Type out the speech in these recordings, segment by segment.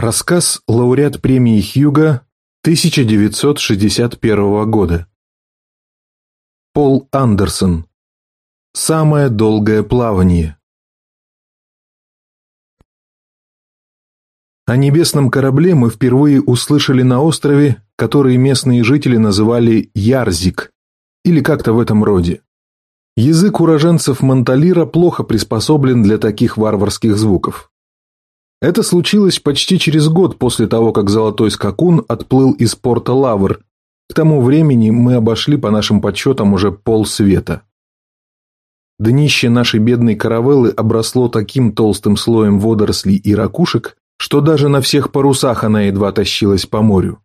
Рассказ лауреат премии Хьюга 1961 года. Пол Андерсон. Самое долгое плавание. О небесном корабле мы впервые услышали на острове, который местные жители называли Ярзик, или как-то в этом роде. Язык уроженцев Монталира плохо приспособлен для таких варварских звуков. Это случилось почти через год после того, как Золотой Скакун отплыл из порта Лавр. К тому времени мы обошли по нашим подсчетам уже полсвета. Днище нашей бедной каравеллы обросло таким толстым слоем водорослей и ракушек, что даже на всех парусах она едва тащилась по морю.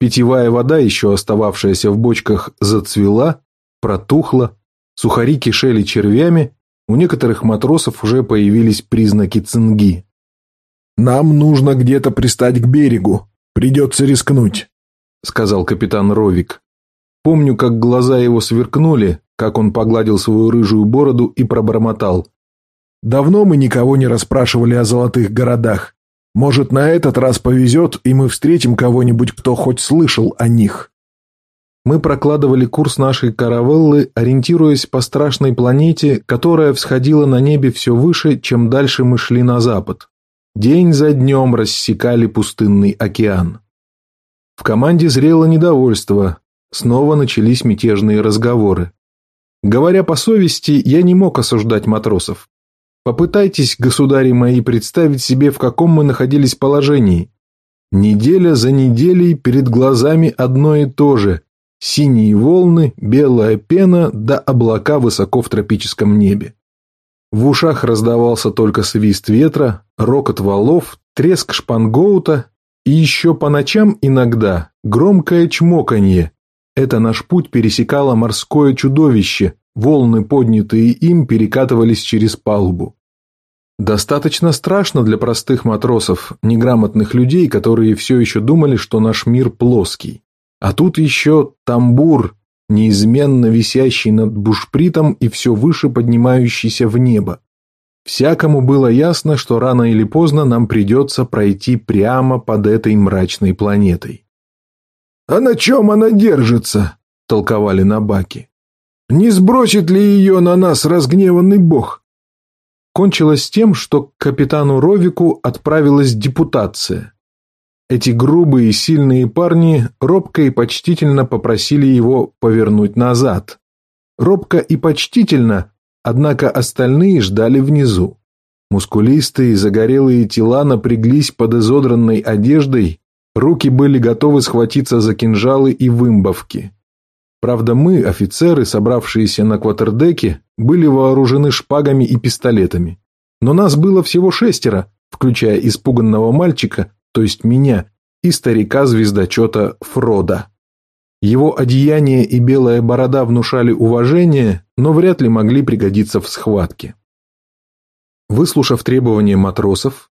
Питьевая вода, еще остававшаяся в бочках, зацвела, протухла, сухари кишели червями, у некоторых матросов уже появились признаки цинги. «Нам нужно где-то пристать к берегу. Придется рискнуть», — сказал капитан Ровик. Помню, как глаза его сверкнули, как он погладил свою рыжую бороду и пробормотал. «Давно мы никого не расспрашивали о золотых городах. Может, на этот раз повезет, и мы встретим кого-нибудь, кто хоть слышал о них». Мы прокладывали курс нашей каравеллы, ориентируясь по страшной планете, которая всходила на небе все выше, чем дальше мы шли на запад. День за днем рассекали пустынный океан. В команде зрело недовольство, снова начались мятежные разговоры. Говоря по совести, я не мог осуждать матросов. Попытайтесь, государи мои, представить себе, в каком мы находились положении. Неделя за неделей перед глазами одно и то же. Синие волны, белая пена да облака высоко в тропическом небе. В ушах раздавался только свист ветра, рокот валов, треск шпангоута и еще по ночам иногда громкое чмоканье. Это наш путь пересекало морское чудовище, волны, поднятые им, перекатывались через палубу. Достаточно страшно для простых матросов, неграмотных людей, которые все еще думали, что наш мир плоский. А тут еще тамбур, неизменно висящий над бушпритом и все выше поднимающийся в небо. Всякому было ясно, что рано или поздно нам придется пройти прямо под этой мрачной планетой. «А на чем она держится?» – толковали на баке. «Не сбросит ли ее на нас разгневанный бог?» Кончилось тем, что к капитану Ровику отправилась депутация. Эти грубые и сильные парни робко и почтительно попросили его повернуть назад. Робко и почтительно, однако остальные ждали внизу. Мускулистые загорелые тела напряглись под изодранной одеждой, руки были готовы схватиться за кинжалы и вымбовки. Правда, мы, офицеры, собравшиеся на кватердеке, были вооружены шпагами и пистолетами. Но нас было всего шестеро, включая испуганного мальчика, то есть меня, и старика-звездочета Фрода. Его одеяние и белая борода внушали уважение, но вряд ли могли пригодиться в схватке. Выслушав требования матросов,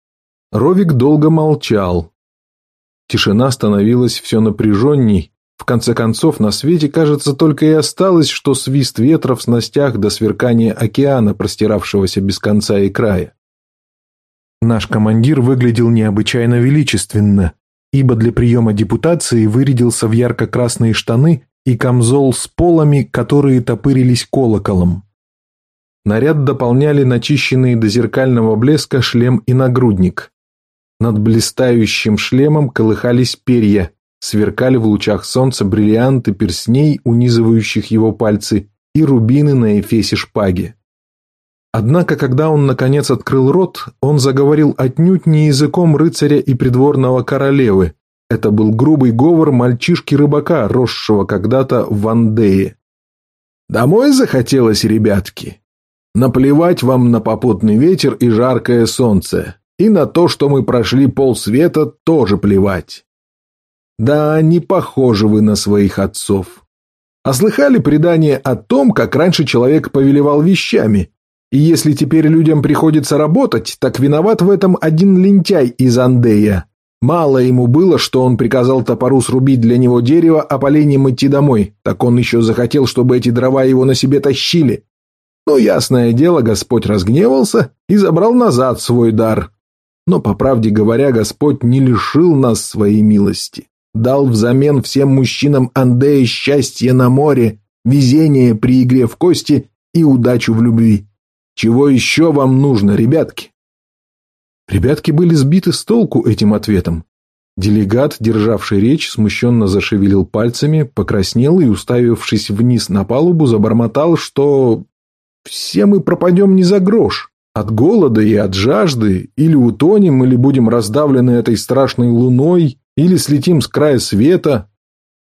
Ровик долго молчал. Тишина становилась все напряженней, в конце концов на свете, кажется, только и осталось, что свист ветра в снастях до сверкания океана, простиравшегося без конца и края. Наш командир выглядел необычайно величественно, ибо для приема депутации вырядился в ярко-красные штаны и камзол с полами, которые топырились колоколом. Наряд дополняли начищенные до зеркального блеска шлем и нагрудник. Над блистающим шлемом колыхались перья, сверкали в лучах солнца бриллианты персней, унизывающих его пальцы, и рубины на эфесе шпаги. Однако, когда он наконец открыл рот, он заговорил отнюдь не языком рыцаря и придворного королевы. Это был грубый говор мальчишки-рыбака, росшего когда-то в Вандее. «Домой захотелось, ребятки? Наплевать вам на попутный ветер и жаркое солнце, и на то, что мы прошли полсвета, тоже плевать. Да, не похожи вы на своих отцов. А слыхали предание о том, как раньше человек повелевал вещами, и если теперь людям приходится работать, так виноват в этом один лентяй из Андея. Мало ему было, что он приказал топору срубить для него дерево, а поленьем идти домой, так он еще захотел, чтобы эти дрова его на себе тащили. Но, ясное дело, Господь разгневался и забрал назад свой дар. Но, по правде говоря, Господь не лишил нас своей милости. Дал взамен всем мужчинам Андея счастье на море, везение при игре в кости и удачу в любви. Чего еще вам нужно, ребятки? Ребятки были сбиты с толку этим ответом. Делегат, державший речь, смущенно зашевелил пальцами, покраснел и, уставившись вниз на палубу, забормотал, что «все мы пропадем не за грош». От голода и от жажды или утонем, или будем раздавлены этой страшной луной, или слетим с края света.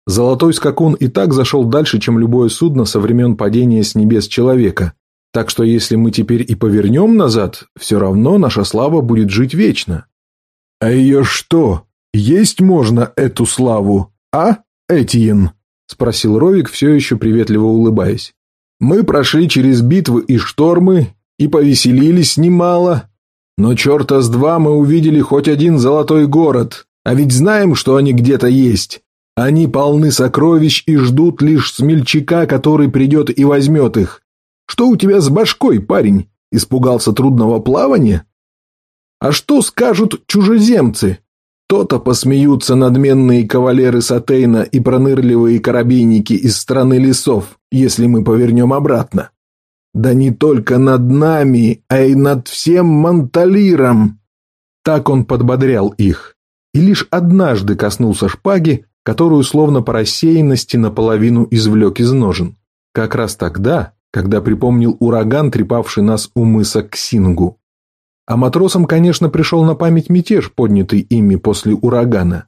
Золотой скакун и так зашел дальше, чем любое судно со времен падения с небес человека. Так что если мы теперь и повернем назад, все равно наша слава будет жить вечно. А ее что, есть можно эту славу, а, Этьен? Спросил Ровик, все еще приветливо улыбаясь. Мы прошли через битвы и штормы, и повеселились немало. Но черта с два мы увидели хоть один золотой город, а ведь знаем, что они где-то есть. Они полны сокровищ и ждут лишь смельчака, который придет и возьмет их. Что у тебя с башкой, парень? Испугался трудного плавания? А что скажут чужеземцы? То-то посмеются надменные кавалеры Сатейна и пронырливые корабейники из страны лесов, если мы повернем обратно. Да не только над нами, а и над всем Монталиром. Так он подбодрял их. И лишь однажды коснулся шпаги, которую словно по рассеянности наполовину извлек из ножен. Как раз тогда, когда припомнил ураган, трепавший нас у мыса Ксингу. А матросам, конечно, пришел на память мятеж, поднятый ими после урагана.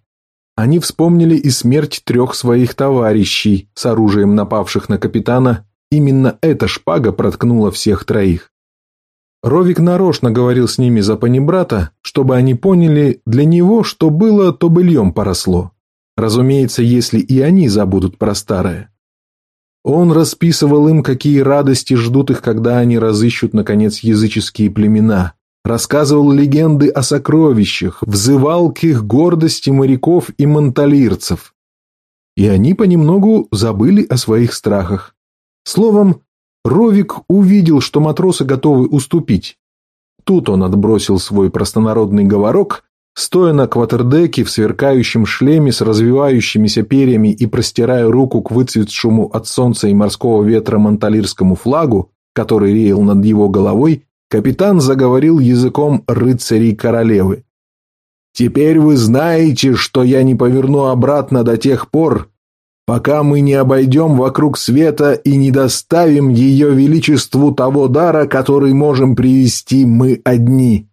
Они вспомнили и смерть трех своих товарищей с оружием напавших на капитана Именно эта шпага проткнула всех троих. Ровик нарочно говорил с ними за панибрата, чтобы они поняли, для него что было, то быльем поросло. Разумеется, если и они забудут про старое. Он расписывал им, какие радости ждут их, когда они разыщут, наконец, языческие племена. Рассказывал легенды о сокровищах, взывал к их гордости моряков и монталирцев. И они понемногу забыли о своих страхах. Словом, Ровик увидел, что матросы готовы уступить. Тут он отбросил свой простонародный говорок, стоя на кватердеке в сверкающем шлеме с развивающимися перьями и простирая руку к выцветшему от солнца и морского ветра монталирскому флагу, который реял над его головой, капитан заговорил языком рыцарей королевы. «Теперь вы знаете, что я не поверну обратно до тех пор, пока мы не обойдем вокруг света и не доставим ее величеству того дара, который можем привести мы одни.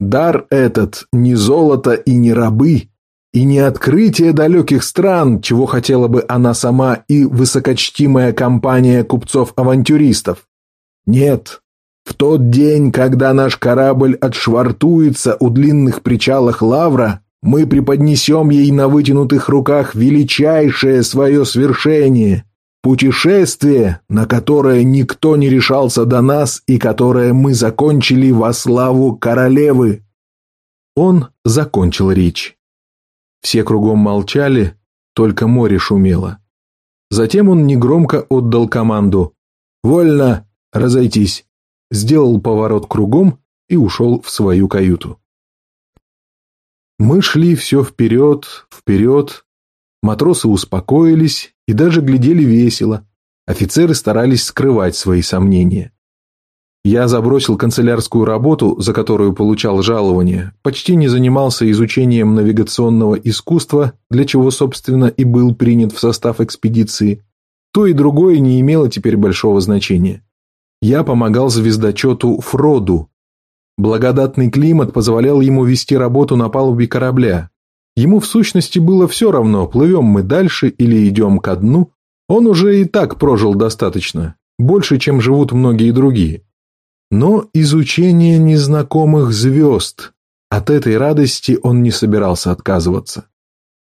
Дар этот не золото и не рабы, и не открытие далеких стран, чего хотела бы она сама и высокочтимая компания купцов-авантюристов. Нет, в тот день, когда наш корабль отшвартуется у длинных причалах Лавра, мы преподнесем ей на вытянутых руках величайшее свое свершение, путешествие, на которое никто не решался до нас и которое мы закончили во славу королевы. Он закончил речь. Все кругом молчали, только море шумело. Затем он негромко отдал команду «Вольно! Разойтись!» Сделал поворот кругом и ушел в свою каюту. Мы шли все вперед, вперед. Матросы успокоились и даже глядели весело. Офицеры старались скрывать свои сомнения. Я забросил канцелярскую работу, за которую получал жалование, почти не занимался изучением навигационного искусства, для чего, собственно, и был принят в состав экспедиции. То и другое не имело теперь большого значения. Я помогал звездочету Фроду, Благодатный климат позволял ему вести работу на палубе корабля. Ему в сущности было все равно, плывем мы дальше или идем ко дну. Он уже и так прожил достаточно, больше, чем живут многие другие. Но изучение незнакомых звезд, от этой радости он не собирался отказываться.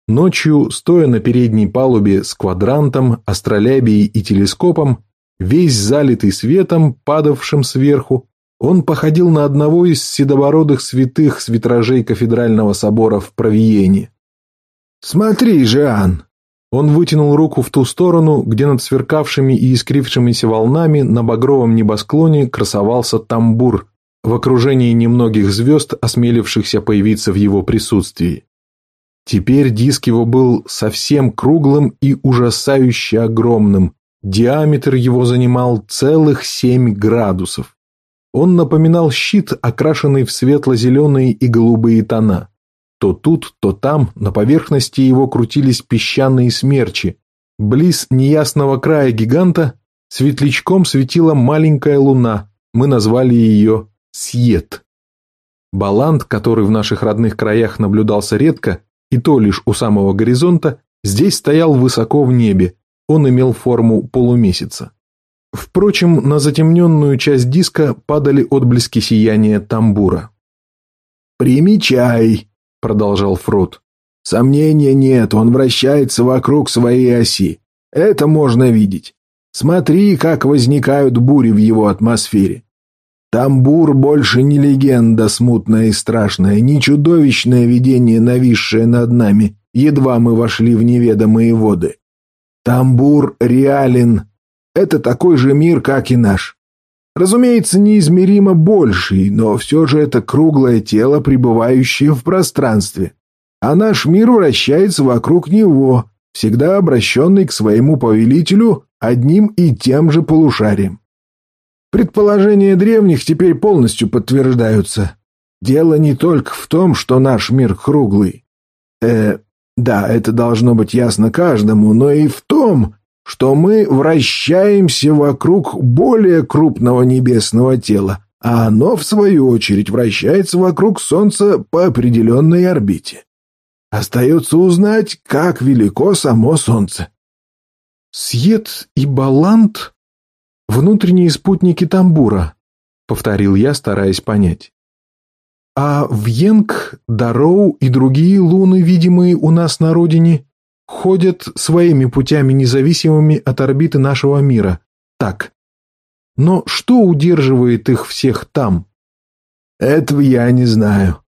Ночью, стоя на передней палубе с квадрантом, астролябией и телескопом, весь залитый светом, падавшим сверху, он походил на одного из седобородых святых с витражей кафедрального собора в Провиене. «Смотри, Жан!» Он вытянул руку в ту сторону, где над сверкавшими и искрившимися волнами на багровом небосклоне красовался тамбур, в окружении немногих звезд, осмелившихся появиться в его присутствии. Теперь диск его был совсем круглым и ужасающе огромным, диаметр его занимал целых семь градусов. Он напоминал щит, окрашенный в светло-зеленые и голубые тона. То тут, то там на поверхности его крутились песчаные смерчи. Близ неясного края гиганта светлячком светила маленькая луна, мы назвали ее Сьет. Балант, который в наших родных краях наблюдался редко, и то лишь у самого горизонта, здесь стоял высоко в небе, он имел форму полумесяца. Впрочем, на затемненную часть диска падали отблески сияния тамбура. «Примечай», — продолжал Фрут. «Сомнения нет, он вращается вокруг своей оси. Это можно видеть. Смотри, как возникают бури в его атмосфере. Тамбур больше не легенда смутная и страшная, не чудовищное видение, нависшее над нами, едва мы вошли в неведомые воды. Тамбур реален. Это такой же мир, как и наш. Разумеется, неизмеримо больший, но все же это круглое тело, пребывающее в пространстве. А наш мир вращается вокруг него, всегда обращенный к своему повелителю одним и тем же полушарием. Предположения древних теперь полностью подтверждаются. Дело не только в том, что наш мир круглый. Э, да, это должно быть ясно каждому, но и в том, что мы вращаемся вокруг более крупного небесного тела, а оно, в свою очередь, вращается вокруг Солнца по определенной орбите. Остается узнать, как велико само Солнце. «Сьет и Балант — внутренние спутники Тамбура», — повторил я, стараясь понять. А Вьенг, Дароу и другие луны, видимые у нас на родине, ходят своими путями, независимыми от орбиты нашего мира. Так. Но что удерживает их всех там? Этого я не знаю.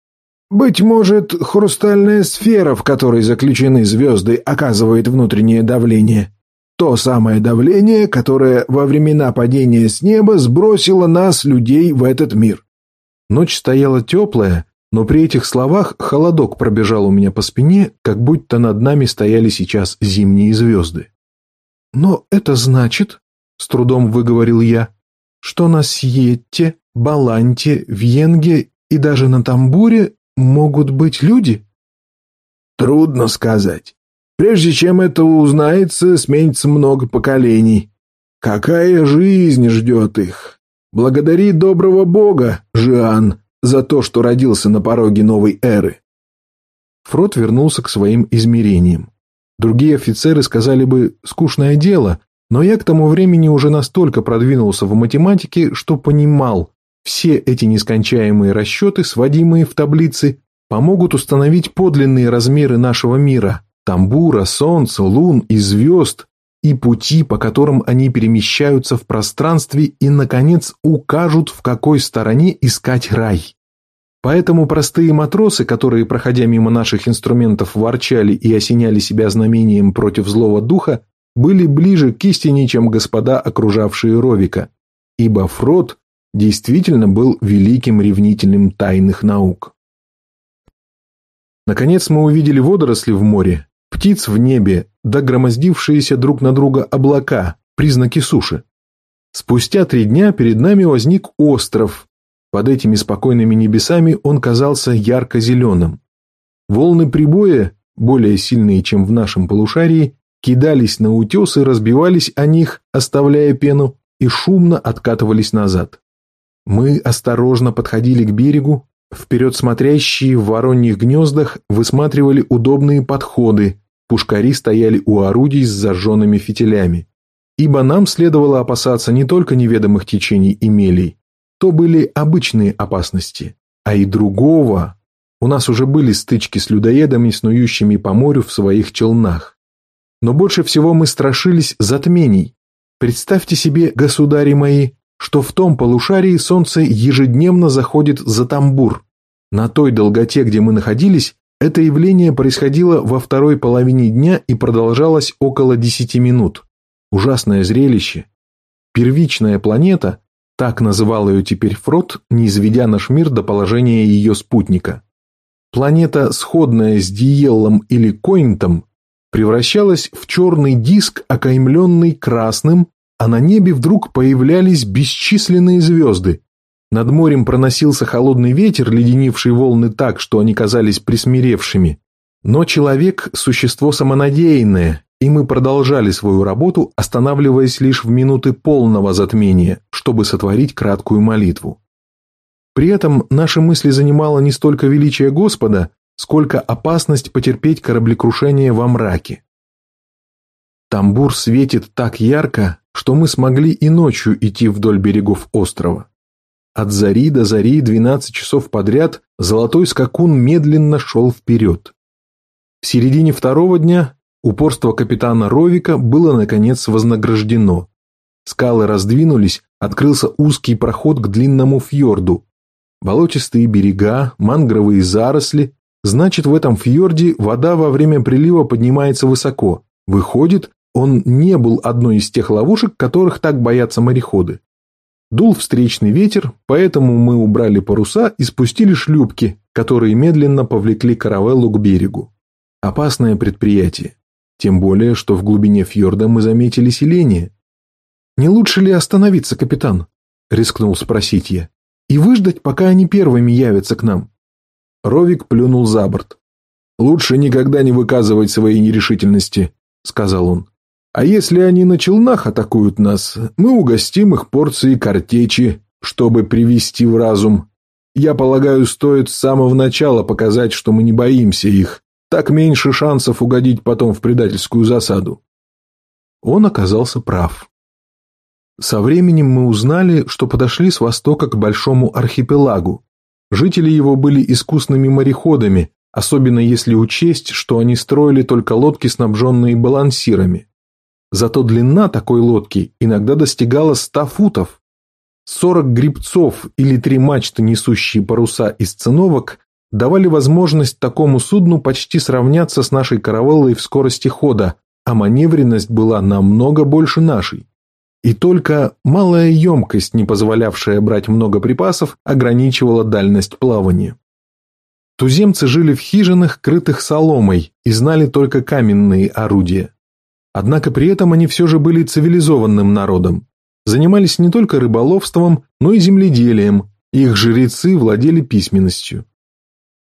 Быть может, хрустальная сфера, в которой заключены звезды, оказывает внутреннее давление. То самое давление, которое во времена падения с неба сбросило нас, людей, в этот мир. Ночь стояла теплая, но при этих словах холодок пробежал у меня по спине, как будто над нами стояли сейчас зимние звезды. «Но это значит, — с трудом выговорил я, — что на Сьетте, Баланте, Вьенге и даже на Тамбуре могут быть люди?» «Трудно сказать. Прежде чем это узнается, сменится много поколений. Какая жизнь ждет их? Благодари доброго бога, Жиан, за то, что родился на пороге новой эры. Фрод вернулся к своим измерениям. Другие офицеры сказали бы «скучное дело», но я к тому времени уже настолько продвинулся в математике, что понимал, все эти нескончаемые расчеты, сводимые в таблицы, помогут установить подлинные размеры нашего мира, тамбура, солнца, лун и звезд, и пути, по которым они перемещаются в пространстве и, наконец, укажут, в какой стороне искать рай. Поэтому простые матросы, которые, проходя мимо наших инструментов, ворчали и осеняли себя знамением против злого духа, были ближе к истине, чем господа, окружавшие Ровика, ибо Фрод действительно был великим ревнителем тайных наук. Наконец мы увидели водоросли в море, птиц в небе, да громоздившиеся друг на друга облака, признаки суши. Спустя три дня перед нами возник остров. Под этими спокойными небесами он казался ярко-зеленым. Волны прибоя, более сильные, чем в нашем полушарии, кидались на утесы, разбивались о них, оставляя пену, и шумно откатывались назад. Мы осторожно подходили к берегу, вперед смотрящие в вороньих гнездах высматривали удобные подходы, Пушкари стояли у орудий с зажженными фитилями. Ибо нам следовало опасаться не только неведомых течений и мелей, то были обычные опасности, а и другого. У нас уже были стычки с людоедами, снующими по морю в своих челнах. Но больше всего мы страшились затмений. Представьте себе, государи мои, что в том полушарии солнце ежедневно заходит за тамбур. На той долготе, где мы находились, это явление происходило во второй половине дня и продолжалось около десяти минут. Ужасное зрелище. Первичная планета, Так называл ее теперь Фрот, не изведя наш мир до положения ее спутника. Планета, сходная с Диеллом или Койнтом, превращалась в черный диск, окаймленный красным, а на небе вдруг появлялись бесчисленные звезды. Над морем проносился холодный ветер, леденивший волны так, что они казались присмиревшими. Но человек – существо самонадеянное, и мы продолжали свою работу, останавливаясь лишь в минуты полного затмения, чтобы сотворить краткую молитву. При этом наши мысли занимало не столько величие Господа, сколько опасность потерпеть кораблекрушение во мраке. Тамбур светит так ярко, что мы смогли и ночью идти вдоль берегов острова. От зари до зари 12 часов подряд золотой скакун медленно шел вперед. В середине второго дня упорство капитана Ровика было наконец вознаграждено. Скалы раздвинулись, открылся узкий проход к длинному фьорду. Болотистые берега, мангровые заросли. Значит, в этом фьорде вода во время прилива поднимается высоко. Выходит, он не был одной из тех ловушек, которых так боятся мореходы. Дул встречный ветер, поэтому мы убрали паруса и спустили шлюпки, которые медленно повлекли каравеллу к берегу. Опасное предприятие. Тем более, что в глубине фьорда мы заметили селение. «Не лучше ли остановиться, капитан?» — рискнул спросить я. «И выждать, пока они первыми явятся к нам?» Ровик плюнул за борт. «Лучше никогда не выказывать своей нерешительности», — сказал он. «А если они на челнах атакуют нас, мы угостим их порцией картечи, чтобы привести в разум. Я полагаю, стоит с самого начала показать, что мы не боимся их, так меньше шансов угодить потом в предательскую засаду. Он оказался прав. Со временем мы узнали, что подошли с востока к большому архипелагу. Жители его были искусными мореходами, особенно если учесть, что они строили только лодки, снабженные балансирами. Зато длина такой лодки иногда достигала 100 футов. 40 грибцов или три мачты, несущие паруса из циновок, давали возможность такому судну почти сравняться с нашей каравеллой в скорости хода, а маневренность была намного больше нашей. И только малая емкость, не позволявшая брать много припасов, ограничивала дальность плавания. Туземцы жили в хижинах, крытых соломой, и знали только каменные орудия. Однако при этом они все же были цивилизованным народом. Занимались не только рыболовством, но и земледелием, их жрецы владели письменностью.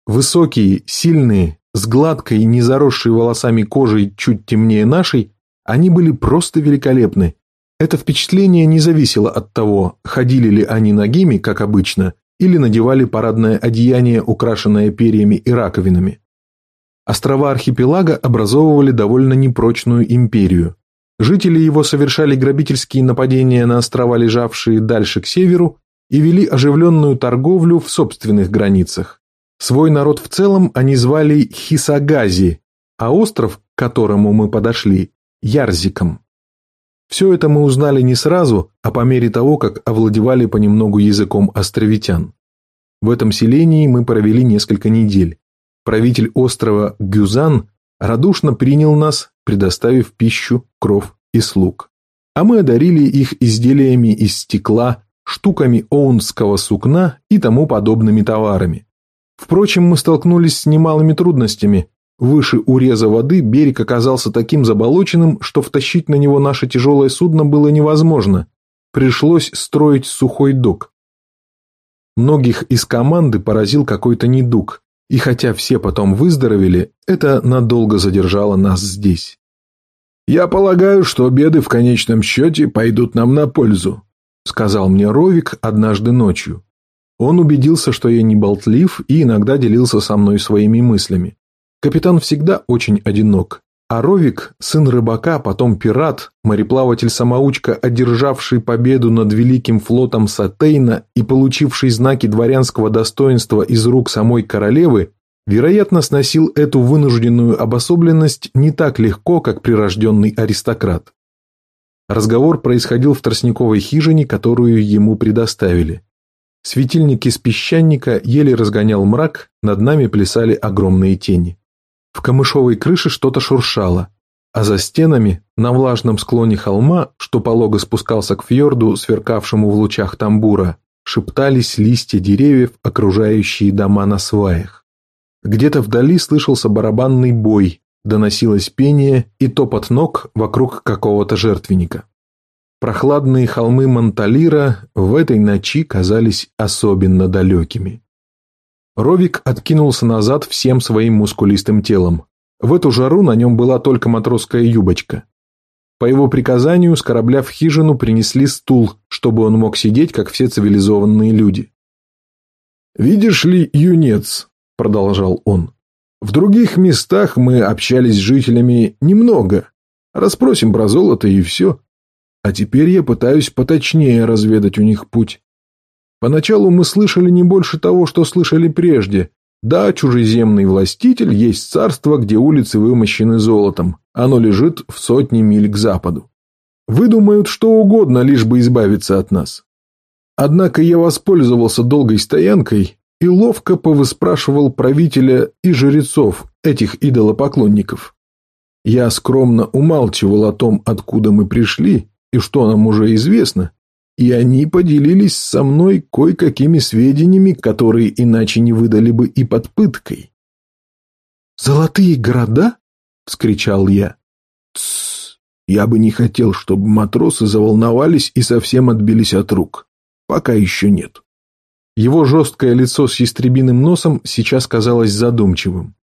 Высокие, сильные, с гладкой, не заросшей волосами кожей чуть темнее нашей, они были просто великолепны. Это впечатление не зависело от того, ходили ли они нагими, как обычно, или надевали парадное одеяние, украшенное перьями и раковинами. Острова архипелага образовывали довольно непрочную империю. Жители его совершали грабительские нападения на острова, лежавшие дальше к северу, и вели оживленную торговлю в собственных границах. Свой народ в целом они звали Хисагази, а остров, к которому мы подошли, Ярзиком. Все это мы узнали не сразу, а по мере того, как овладевали понемногу языком островитян. В этом селении мы провели несколько недель. Правитель острова Гюзан радушно принял нас, предоставив пищу, кров и слуг. А мы одарили их изделиями из стекла, штуками оунского сукна и тому подобными товарами. Впрочем, мы столкнулись с немалыми трудностями. Выше уреза воды берег оказался таким заболоченным, что втащить на него наше тяжелое судно было невозможно. Пришлось строить сухой док. Многих из команды поразил какой-то недуг, и хотя все потом выздоровели, это надолго задержало нас здесь. «Я полагаю, что беды в конечном счете пойдут нам на пользу», сказал мне Ровик однажды ночью. Он убедился, что я не болтлив и иногда делился со мной своими мыслями. Капитан всегда очень одинок, а Ровик, сын рыбака, потом пират, мореплаватель-самоучка, одержавший победу над великим флотом Сатейна и получивший знаки дворянского достоинства из рук самой королевы, вероятно, сносил эту вынужденную обособленность не так легко, как прирожденный аристократ. Разговор происходил в тростниковой хижине, которую ему предоставили. Светильник из песчаника еле разгонял мрак, над нами плясали огромные тени. В камышовой крыше что-то шуршало. а за стенами, на влажном склоне холма, что полого спускался к фьорду, сверкавшему в лучах тамбура, шептались листья деревьев, окружающие дома на сваях. Где-то вдали слышался барабанный бой, доносилось пение и топот ног вокруг какого-то жертвенника. Прохладные холмы Монталира в этой ночи казались особенно далекими. Ровик откинулся назад всем своим мускулистым телом. В эту жару на нем была только матросская юбочка. По его приказанию с корабля в хижину принесли стул, чтобы он мог сидеть, как все цивилизованные люди. «Видишь ли, юнец», — продолжал он, — «в других местах мы общались с жителями немного. Расспросим про золото и все. А теперь я пытаюсь поточнее разведать у них путь. Поначалу мы слышали не больше того, что слышали прежде. Да, чужеземный властитель есть царство, где улицы вымощены золотом. Оно лежит в сотни миль к западу. Выдумают что угодно, лишь бы избавиться от нас. Однако я воспользовался долгой стоянкой и ловко повыспрашивал правителя и жрецов, этих идолопоклонников. Я скромно умалчивал о том, откуда мы пришли и что нам уже известно, и они поделились со мной кое-какими сведениями, которые иначе не выдали бы и под пыткой. «Золотые города?» — вскричал я. «Тссс! Я бы не хотел, чтобы матросы заволновались и совсем отбились от рук. Пока еще нет». Его жесткое лицо с ястребиным носом сейчас казалось задумчивым.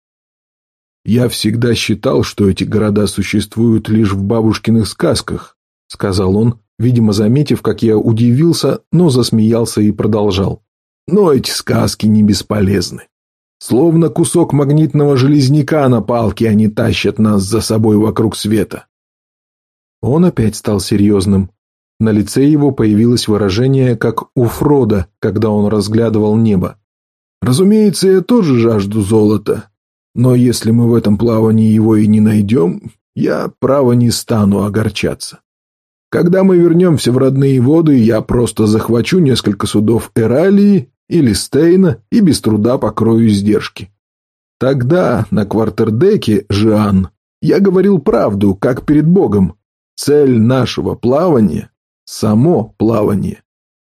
«Я всегда считал, что эти города существуют лишь в бабушкиных сказках, — сказал он, видимо, заметив, как я удивился, но засмеялся и продолжал. «Но эти сказки не бесполезны. Словно кусок магнитного железняка на палке они тащат нас за собой вокруг света». Он опять стал серьезным. На лице его появилось выражение, как у Фрода, когда он разглядывал небо. «Разумеется, я тоже жажду золота, но если мы в этом плавании его и не найдем, я, право, не стану огорчаться. Когда мы вернемся в родные воды, я просто захвачу несколько судов Эралии или Стейна и без труда покрою издержки. Тогда на квартердеке, Жиан, я говорил правду, как перед Богом. Цель нашего плавания – само плавание.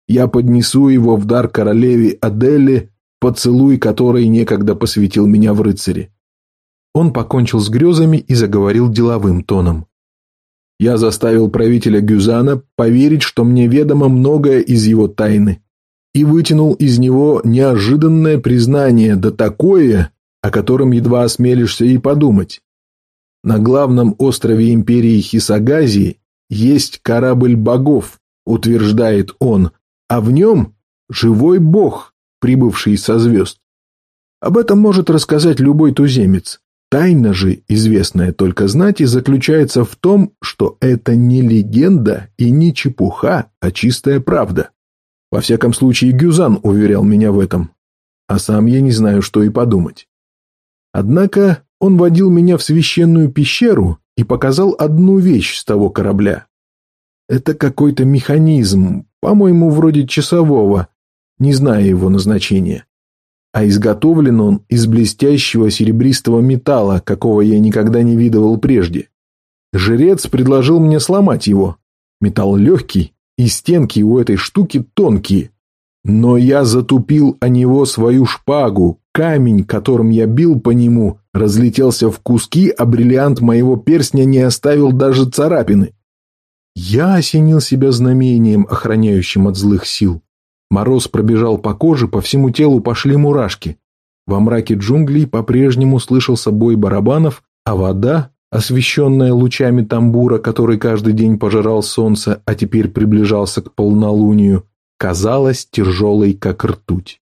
Я поднесу его в дар королеве Аделе, поцелуй которой некогда посвятил меня в рыцаре. Он покончил с грезами и заговорил деловым тоном. Я заставил правителя Гюзана поверить, что мне ведомо многое из его тайны, и вытянул из него неожиданное признание, да такое, о котором едва осмелишься и подумать. На главном острове империи Хисагазии есть корабль богов, утверждает он, а в нем живой бог, прибывший со звезд. Об этом может рассказать любой туземец. Тайна же, известная только знати, заключается в том, что это не легенда и не чепуха, а чистая правда. Во всяком случае, Гюзан уверял меня в этом, а сам я не знаю, что и подумать. Однако он водил меня в священную пещеру и показал одну вещь с того корабля. Это какой-то механизм, по-моему, вроде часового, не зная его назначения а изготовлен он из блестящего серебристого металла, какого я никогда не видывал прежде. Жрец предложил мне сломать его. Металл легкий, и стенки у этой штуки тонкие. Но я затупил о него свою шпагу, камень, которым я бил по нему, разлетелся в куски, а бриллиант моего перстня не оставил даже царапины. Я осенил себя знамением, охраняющим от злых сил. Мороз пробежал по коже, по всему телу пошли мурашки. Во мраке джунглей по-прежнему слышался бой барабанов, а вода, освещенная лучами тамбура, который каждый день пожирал солнце, а теперь приближался к полнолунию, казалась тяжелой, как ртуть.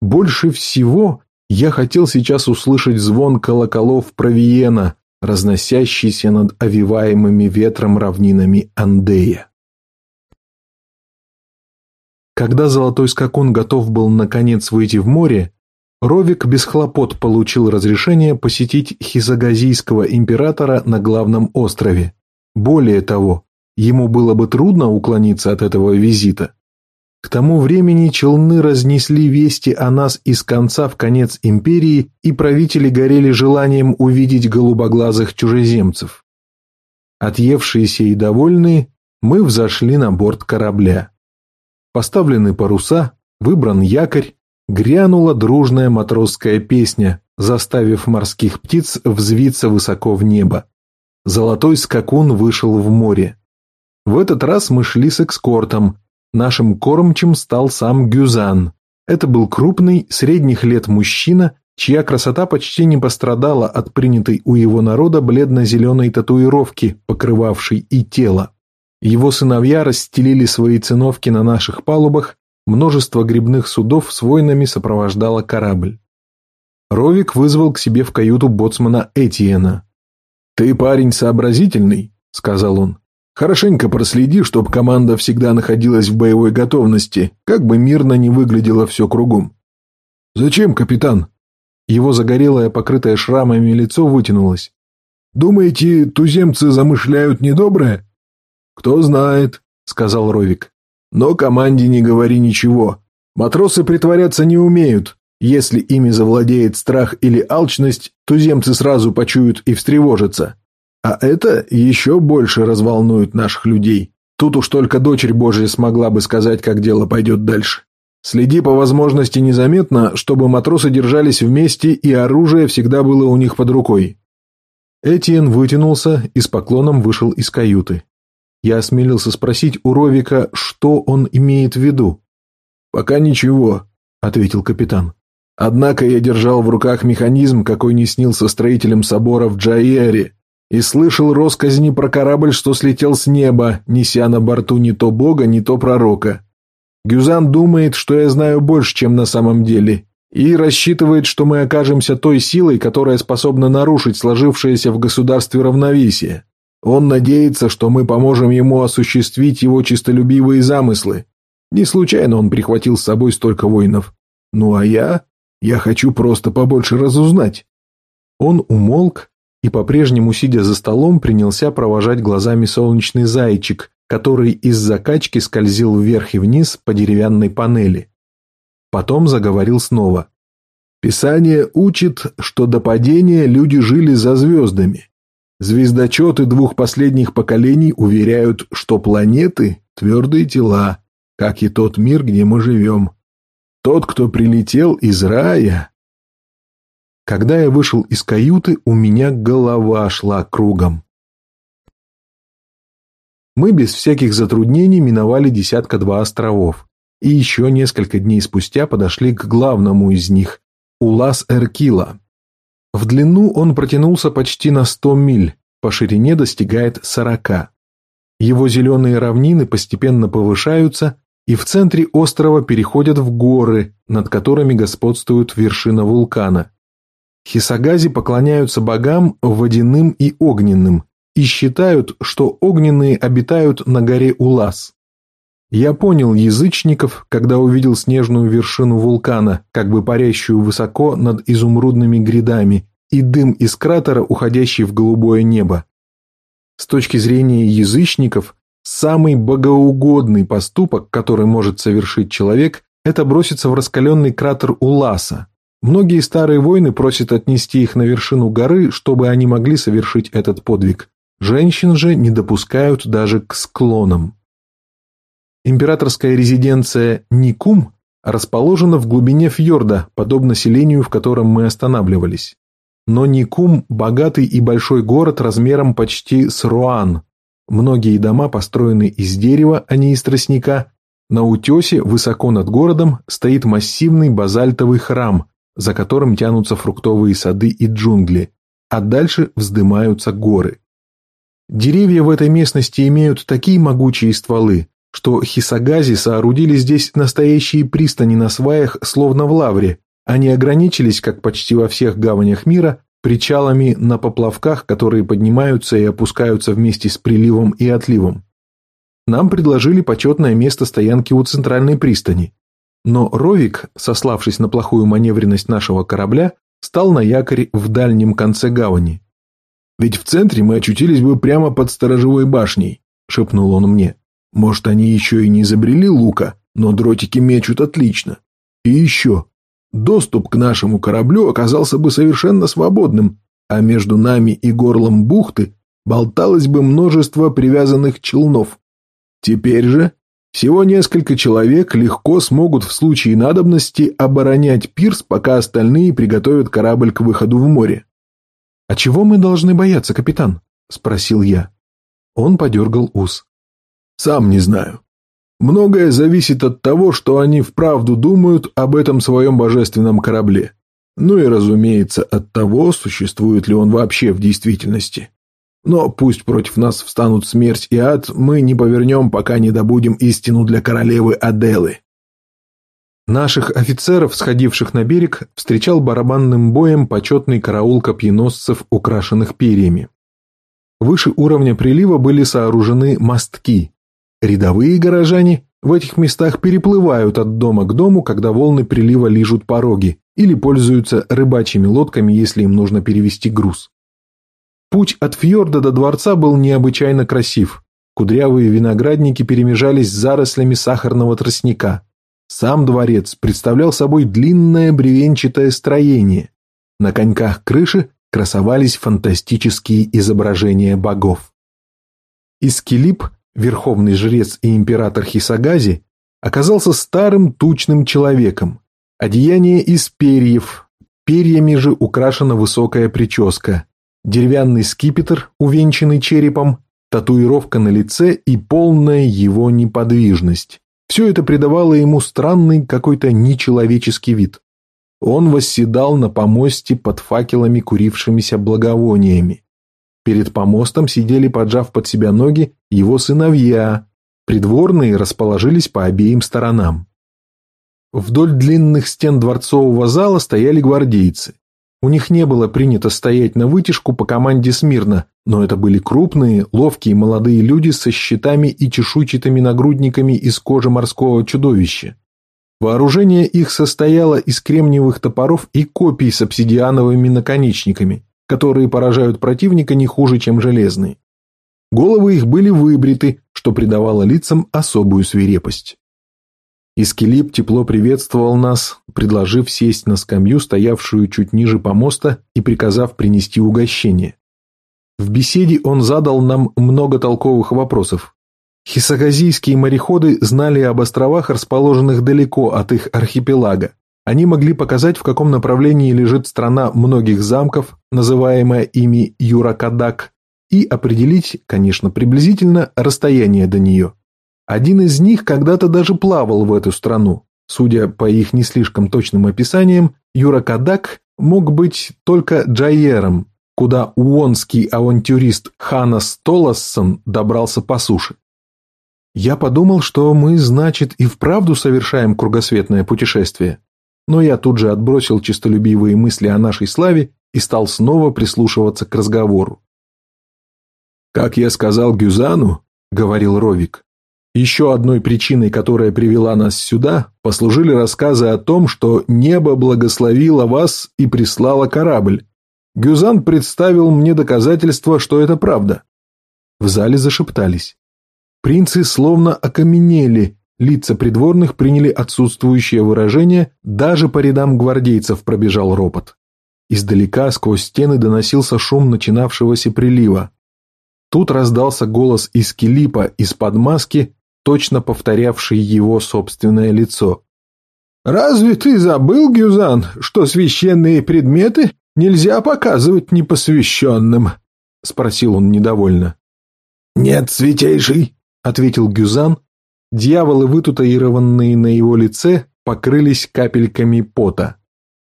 Больше всего я хотел сейчас услышать звон колоколов Провиена, разносящийся над овиваемыми ветром равнинами Андея. Когда золотой скакун готов был наконец выйти в море, Ровик без хлопот получил разрешение посетить хизагазийского императора на главном острове. Более того, ему было бы трудно уклониться от этого визита. К тому времени челны разнесли вести о нас из конца в конец империи, и правители горели желанием увидеть голубоглазых чужеземцев. Отъевшиеся и довольные, мы взошли на борт корабля. Поставлены паруса, выбран якорь, грянула дружная матросская песня, заставив морских птиц взвиться высоко в небо. Золотой скакун вышел в море. В этот раз мы шли с экскортом. Нашим кормчим стал сам Гюзан. Это был крупный, средних лет мужчина, чья красота почти не пострадала от принятой у его народа бледно-зеленой татуировки, покрывавшей и тело. Его сыновья расстелили свои циновки на наших палубах, множество грибных судов с воинами сопровождало корабль. Ровик вызвал к себе в каюту боцмана Этиена. «Ты парень сообразительный», — сказал он. «Хорошенько проследи, чтобы команда всегда находилась в боевой готовности, как бы мирно не выглядело все кругом». «Зачем, капитан?» Его загорелое, покрытое шрамами лицо вытянулось. «Думаете, туземцы замышляют недоброе?» «Кто знает», — сказал Ровик. «Но команде не говори ничего. Матросы притворяться не умеют. Если ими завладеет страх или алчность, туземцы сразу почуют и встревожатся. А это еще больше разволнует наших людей. Тут уж только дочерь Божья смогла бы сказать, как дело пойдет дальше. Следи по возможности незаметно, чтобы матросы держались вместе и оружие всегда было у них под рукой. Этьен вытянулся и с поклоном вышел из каюты. Я осмелился спросить у Ровика, что он имеет в виду. «Пока ничего», — ответил капитан. «Однако я держал в руках механизм, какой не снился строителям собора в Джаиэре, и слышал росказни про корабль, что слетел с неба, неся на борту не то бога, не то пророка. Гюзан думает, что я знаю больше, чем на самом деле, и рассчитывает, что мы окажемся той силой, которая способна нарушить сложившееся в государстве равновесие. Он надеется, что мы поможем ему осуществить его чистолюбивые замыслы. Не случайно он прихватил с собой столько воинов. Ну а я? Я хочу просто побольше разузнать». Он умолк и, по-прежнему сидя за столом, принялся провожать глазами солнечный зайчик, который из закачки скользил вверх и вниз по деревянной панели. Потом заговорил снова. «Писание учит, что до падения люди жили за звездами. Звездочеты двух последних поколений уверяют, что планеты – твердые тела, как и тот мир, где мы живем. Тот, кто прилетел из рая... Когда я вышел из каюты, у меня голова шла кругом. Мы без всяких затруднений миновали десятка-два островов, и еще несколько дней спустя подошли к главному из них – Улас-Эркила. В длину он протянулся почти на 100 миль, по ширине достигает 40. Его зеленые равнины постепенно повышаются, и в центре острова переходят в горы, над которыми господствует вершина вулкана. Хисагази поклоняются богам водяным и огненным и считают, что огненные обитают на горе Улас. Я понял язычников, когда увидел снежную вершину вулкана, как бы парящую высоко над изумрудными грядами, и дым из кратера, уходящий в голубое небо. С точки зрения язычников, самый богоугодный поступок, который может совершить человек, это броситься в раскаленный кратер Уласа. Многие старые воины просят отнести их на вершину горы, чтобы они могли совершить этот подвиг. Женщин же не допускают даже к склонам. Императорская резиденция Никум расположена в глубине фьорда, подобно селению, в котором мы останавливались. Но Никум – богатый и большой город размером почти с Руан. Многие дома построены из дерева, а не из тростника. На утесе, высоко над городом, стоит массивный базальтовый храм, за которым тянутся фруктовые сады и джунгли, а дальше вздымаются горы. Деревья в этой местности имеют такие могучие стволы, что хисагази соорудили здесь настоящие пристани на сваях, словно в лавре, а не ограничились, как почти во всех гаванях мира, причалами на поплавках, которые поднимаются и опускаются вместе с приливом и отливом. Нам предложили почетное место стоянки у центральной пристани. Но Ровик, сославшись на плохую маневренность нашего корабля, стал на якоре в дальнем конце гавани. «Ведь в центре мы очутились бы прямо под сторожевой башней», — шепнул он мне. «Может, они еще и не изобрели лука, но дротики мечут отлично. И еще, доступ к нашему кораблю оказался бы совершенно свободным, а между нами и горлом бухты болталось бы множество привязанных челнов. Теперь же всего несколько человек легко смогут в случае надобности оборонять пирс, пока остальные приготовят корабль к выходу в море. «А чего мы должны бояться, капитан?» – спросил я. Он подергал ус. «Сам не знаю. Многое зависит от того, что они вправду думают об этом своем божественном корабле. Ну и, разумеется, от того, существует ли он вообще в действительности. Но пусть против нас встанут смерть и ад, мы не повернем, пока не добудем истину для королевы Аделы. Наших офицеров, сходивших на берег, встречал барабанным боем почетный караул копьеносцев, украшенных перьями. Выше уровня прилива были сооружены мостки. Рядовые горожане в этих местах переплывают от дома к дому, когда волны прилива лижут пороги, или пользуются рыбачьими лодками, если им нужно перевести груз. Путь от фьорда до дворца был необычайно красив. Кудрявые виноградники перемежались с зарослями сахарного тростника. Сам дворец представлял собой длинное бревенчатое строение. На коньках крыши красовались фантастические изображения богов. Искилип, верховный жрец и император Хисагази, оказался старым тучным человеком. Одеяние из перьев, перьями же украшена высокая прическа деревянный скипетр, увенчанный черепом, татуировка на лице и полная его неподвижность. Все это придавало ему странный какой-то нечеловеческий вид. Он восседал на помосте под факелами, курившимися благовониями. Перед помостом сидели, поджав под себя ноги, его сыновья. Придворные расположились по обеим сторонам. Вдоль длинных стен дворцового зала стояли гвардейцы. У них не было принято стоять на вытяжку по команде смирно, но это были крупные, ловкие молодые люди со щитами и чешуйчатыми нагрудниками из кожи морского чудовища. Вооружение их состояло из кремниевых топоров и копий с обсидиановыми наконечниками, которые поражают противника не хуже, чем железные. Головы их были выбриты, что придавало лицам особую свирепость. Искелип тепло приветствовал нас, предложив сесть на скамью, стоявшую чуть ниже помоста, и приказав принести угощение. В беседе он задал нам много толковых вопросов. Хисагазийские мореходы знали об островах, расположенных далеко от их архипелага. Они могли показать, в каком направлении лежит страна многих замков, называемая ими Юракадак, и определить, конечно, приблизительно расстояние до нее. Один из них когда-то даже плавал в эту страну. Судя по их не слишком точным описаниям, Юракадак мог быть только Джайером, куда уонский авантюрист Ханас Толассон добрался по суше. Я подумал, что мы, значит, и вправду совершаем кругосветное путешествие. Но я тут же отбросил честолюбивые мысли о нашей славе и стал снова прислушиваться к разговору. «Как я сказал Гюзану», — говорил Ровик, еще одной причиной, которая привела нас сюда, послужили рассказы о том, что небо благословило вас и прислало корабль. Гюзан представил мне доказательства, что это правда. В зале зашептались. Принцы словно окаменели, лица придворных приняли отсутствующее выражение, даже по рядам гвардейцев пробежал ропот. Издалека сквозь стены доносился шум начинавшегося прилива. Тут раздался голос из Килипа из-под маски, точно повторявший его собственное лицо. «Разве ты забыл, Гюзан, что священные предметы нельзя показывать непосвященным?» — спросил он недовольно. «Нет, святейший», — ответил Гюзан. Дьяволы, вытатуированные на его лице, покрылись капельками пота,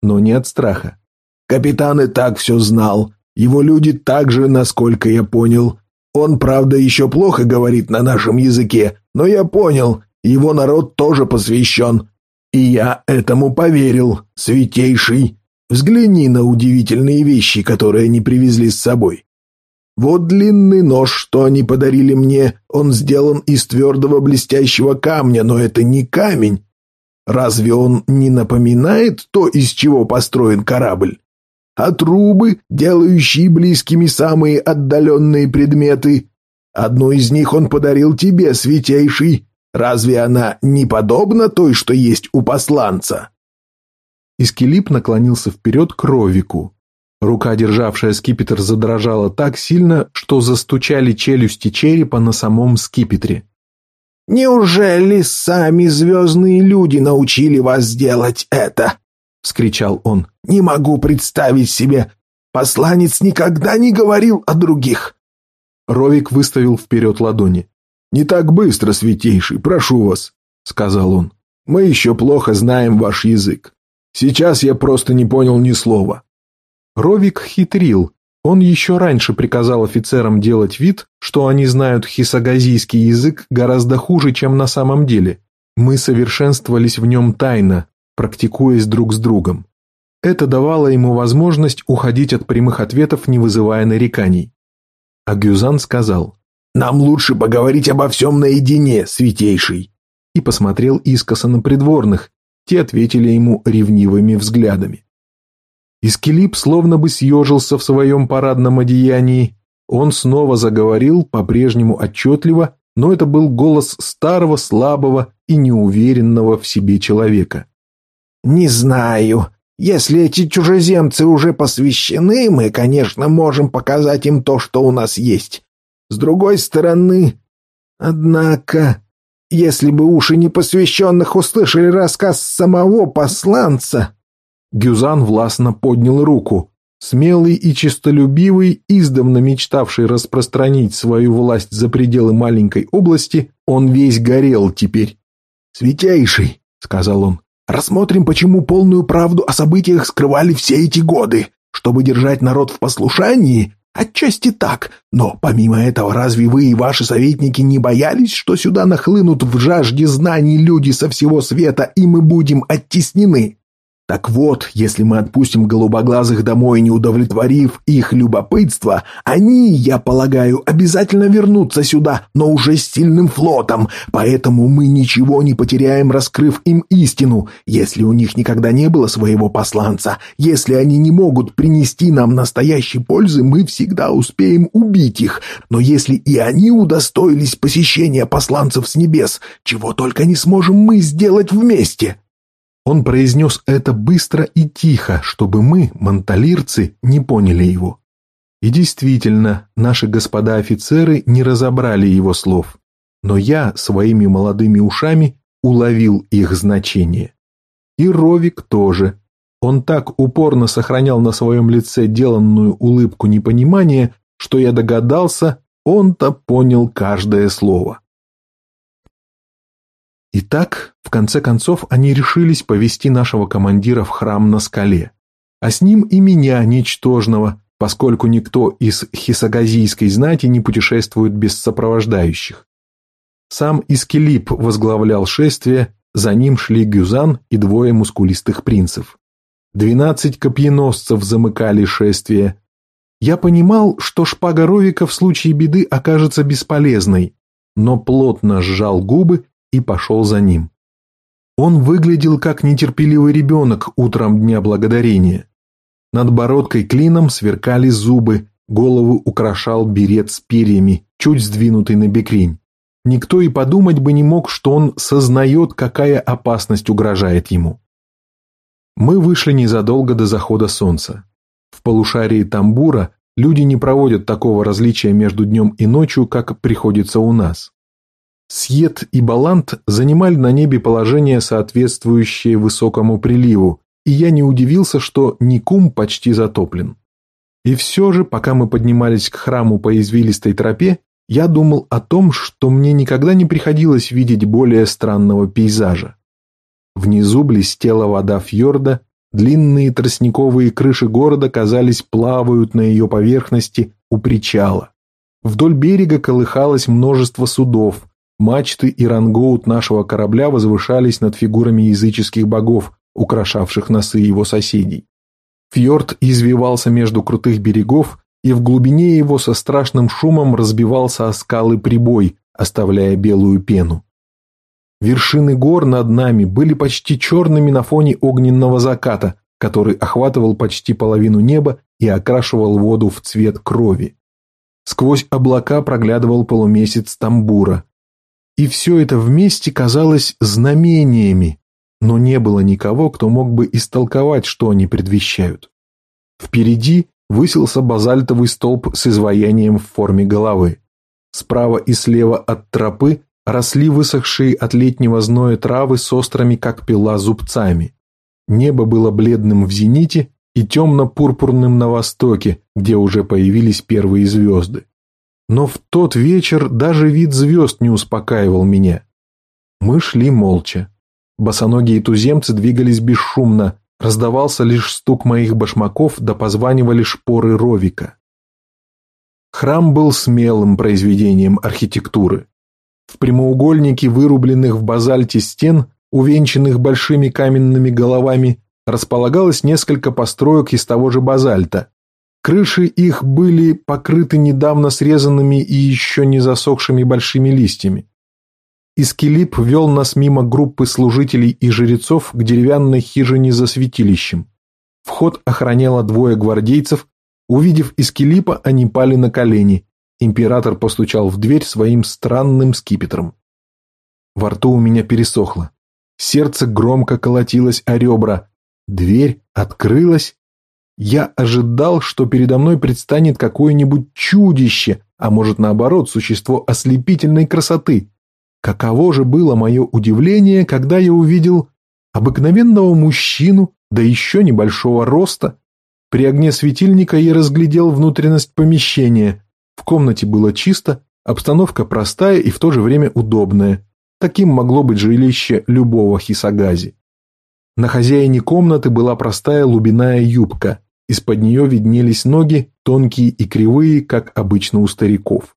но не от страха. «Капитан и так все знал. Его люди также, насколько я понял. Он, правда, еще плохо говорит на нашем языке, но я понял, его народ тоже посвящен. И я этому поверил, святейший. Взгляни на удивительные вещи, которые они привезли с собой. Вот длинный нож, что они подарили мне, он сделан из твердого блестящего камня, но это не камень. Разве он не напоминает то, из чего построен корабль? а трубы, делающие близкими самые отдаленные предметы. Одну из них он подарил тебе, святейший. Разве она не подобна той, что есть у посланца?» Искелип наклонился вперед к Ровику. Рука, державшая скипетр, задрожала так сильно, что застучали челюсти черепа на самом скипетре. «Неужели сами звездные люди научили вас делать это?» — вскричал он. «Не могу представить себе. Посланец никогда не говорил о других». Ровик выставил вперед ладони. «Не так быстро, святейший, прошу вас», — сказал он. «Мы еще плохо знаем ваш язык. Сейчас я просто не понял ни слова». Ровик хитрил, он еще раньше приказал офицерам делать вид, что они знают хисагазийский язык гораздо хуже, чем на самом деле. Мы совершенствовались в нем тайно, практикуясь друг с другом. Это давало ему возможность уходить от прямых ответов, не вызывая нареканий. А Гюзан сказал, «Нам лучше поговорить обо всем наедине, святейший!» и посмотрел искоса на придворных, те ответили ему ревнивыми взглядами. Искелип словно бы съежился в своем парадном одеянии. Он снова заговорил, по-прежнему отчетливо, но это был голос старого, слабого и неуверенного в себе человека. «Не знаю. Если эти чужеземцы уже посвящены, мы, конечно, можем показать им то, что у нас есть. С другой стороны, однако, если бы уши непосвященных услышали рассказ самого посланца, Гюзан властно поднял руку. Смелый и честолюбивый, издавна мечтавший распространить свою власть за пределы маленькой области, он весь горел теперь. «Святейший», — сказал он, — «рассмотрим, почему полную правду о событиях скрывали все эти годы. Чтобы держать народ в послушании, Отчасти так, но помимо этого разве вы и ваши советники не боялись, что сюда нахлынут в жажде знаний люди со всего света, и мы будем оттеснены? Так вот, если мы отпустим голубоглазых домой, не удовлетворив их любопытство, они, я полагаю, обязательно вернутся сюда, но уже с сильным флотом, поэтому мы ничего не потеряем, раскрыв им истину, если у них никогда не было своего посланца. Если они не могут принести нам настоящей пользы, мы всегда успеем убить их, но если и они удостоились посещения посланцев с небес, чего только не сможем мы сделать вместе». Он произнес это быстро и тихо, чтобы мы, монталирцы, не поняли его. И действительно, наши господа офицеры не разобрали его слов, но я своими молодыми ушами уловил их значение. И Ровик тоже. Он так упорно сохранял на своем лице деланную улыбку непонимания, что я догадался, он-то понял каждое слово. Итак, в конце концов, они решились повести нашего командира в храм на скале. А с ним и меня, ничтожного, поскольку никто из хисагазийской знати не путешествует без сопровождающих. Сам Искелип возглавлял шествие, за ним шли Гюзан и двое мускулистых принцев. Двенадцать копьеносцев замыкали шествие. Я понимал, что шпага Ровика в случае беды окажется бесполезной, но плотно сжал губы и пошел за ним. Он выглядел как нетерпеливый ребенок утром Дня Благодарения. Над бородкой клином сверкали зубы, голову украшал берет с перьями, чуть сдвинутый на бекрень. Никто и подумать бы не мог, что он сознает, какая опасность угрожает ему. Мы вышли незадолго до захода солнца. В полушарии Тамбура люди не проводят такого различия между днем и ночью, как приходится у нас. Сьет и Балант занимали на небе положение, соответствующее высокому приливу, и я не удивился, что Никум почти затоплен. И все же, пока мы поднимались к храму по извилистой тропе, я думал о том, что мне никогда не приходилось видеть более странного пейзажа. Внизу блестела вода фьорда, длинные тростниковые крыши города, казались, плавают на ее поверхности у причала. Вдоль берега колыхалось множество судов, Мачты и рангоут нашего корабля возвышались над фигурами языческих богов, украшавших носы его соседей. Фьорд извивался между крутых берегов, и в глубине его со страшным шумом разбивался о скалы прибой, оставляя белую пену. Вершины гор над нами были почти черными на фоне огненного заката, который охватывал почти половину неба и окрашивал воду в цвет крови. Сквозь облака проглядывал полумесяц тамбура. И все это вместе казалось знамениями, но не было никого, кто мог бы истолковать, что они предвещают. Впереди высился базальтовый столб с изваянием в форме головы. Справа и слева от тропы росли высохшие от летнего зноя травы с острыми, как пила, зубцами. Небо было бледным в зените и темно-пурпурным на востоке, где уже появились первые звезды. Но в тот вечер даже вид звезд не успокаивал меня. Мы шли молча. Босоногие туземцы двигались бесшумно, раздавался лишь стук моих башмаков да позванивали шпоры Ровика. Храм был смелым произведением архитектуры. В прямоугольнике вырубленных в базальте стен, увенчанных большими каменными головами, располагалось несколько построек из того же базальта. Крыши их были покрыты недавно срезанными и еще не засохшими большими листьями. Искилип вел нас мимо группы служителей и жрецов к деревянной хижине за святилищем. Вход охраняло двое гвардейцев. Увидев Искилипа, они пали на колени. Император постучал в дверь своим странным скипетром. Во рту у меня пересохло. Сердце громко колотилось о ребра. Дверь открылась. Я ожидал, что передо мной предстанет какое-нибудь чудище, а может наоборот, существо ослепительной красоты. Каково же было мое удивление, когда я увидел обыкновенного мужчину, да еще небольшого роста. При огне светильника я разглядел внутренность помещения. В комнате было чисто, обстановка простая и в то же время удобная. Таким могло быть жилище любого хисагази. На хозяине комнаты была простая лубиная юбка. Из-под нее виднелись ноги, тонкие и кривые, как обычно у стариков.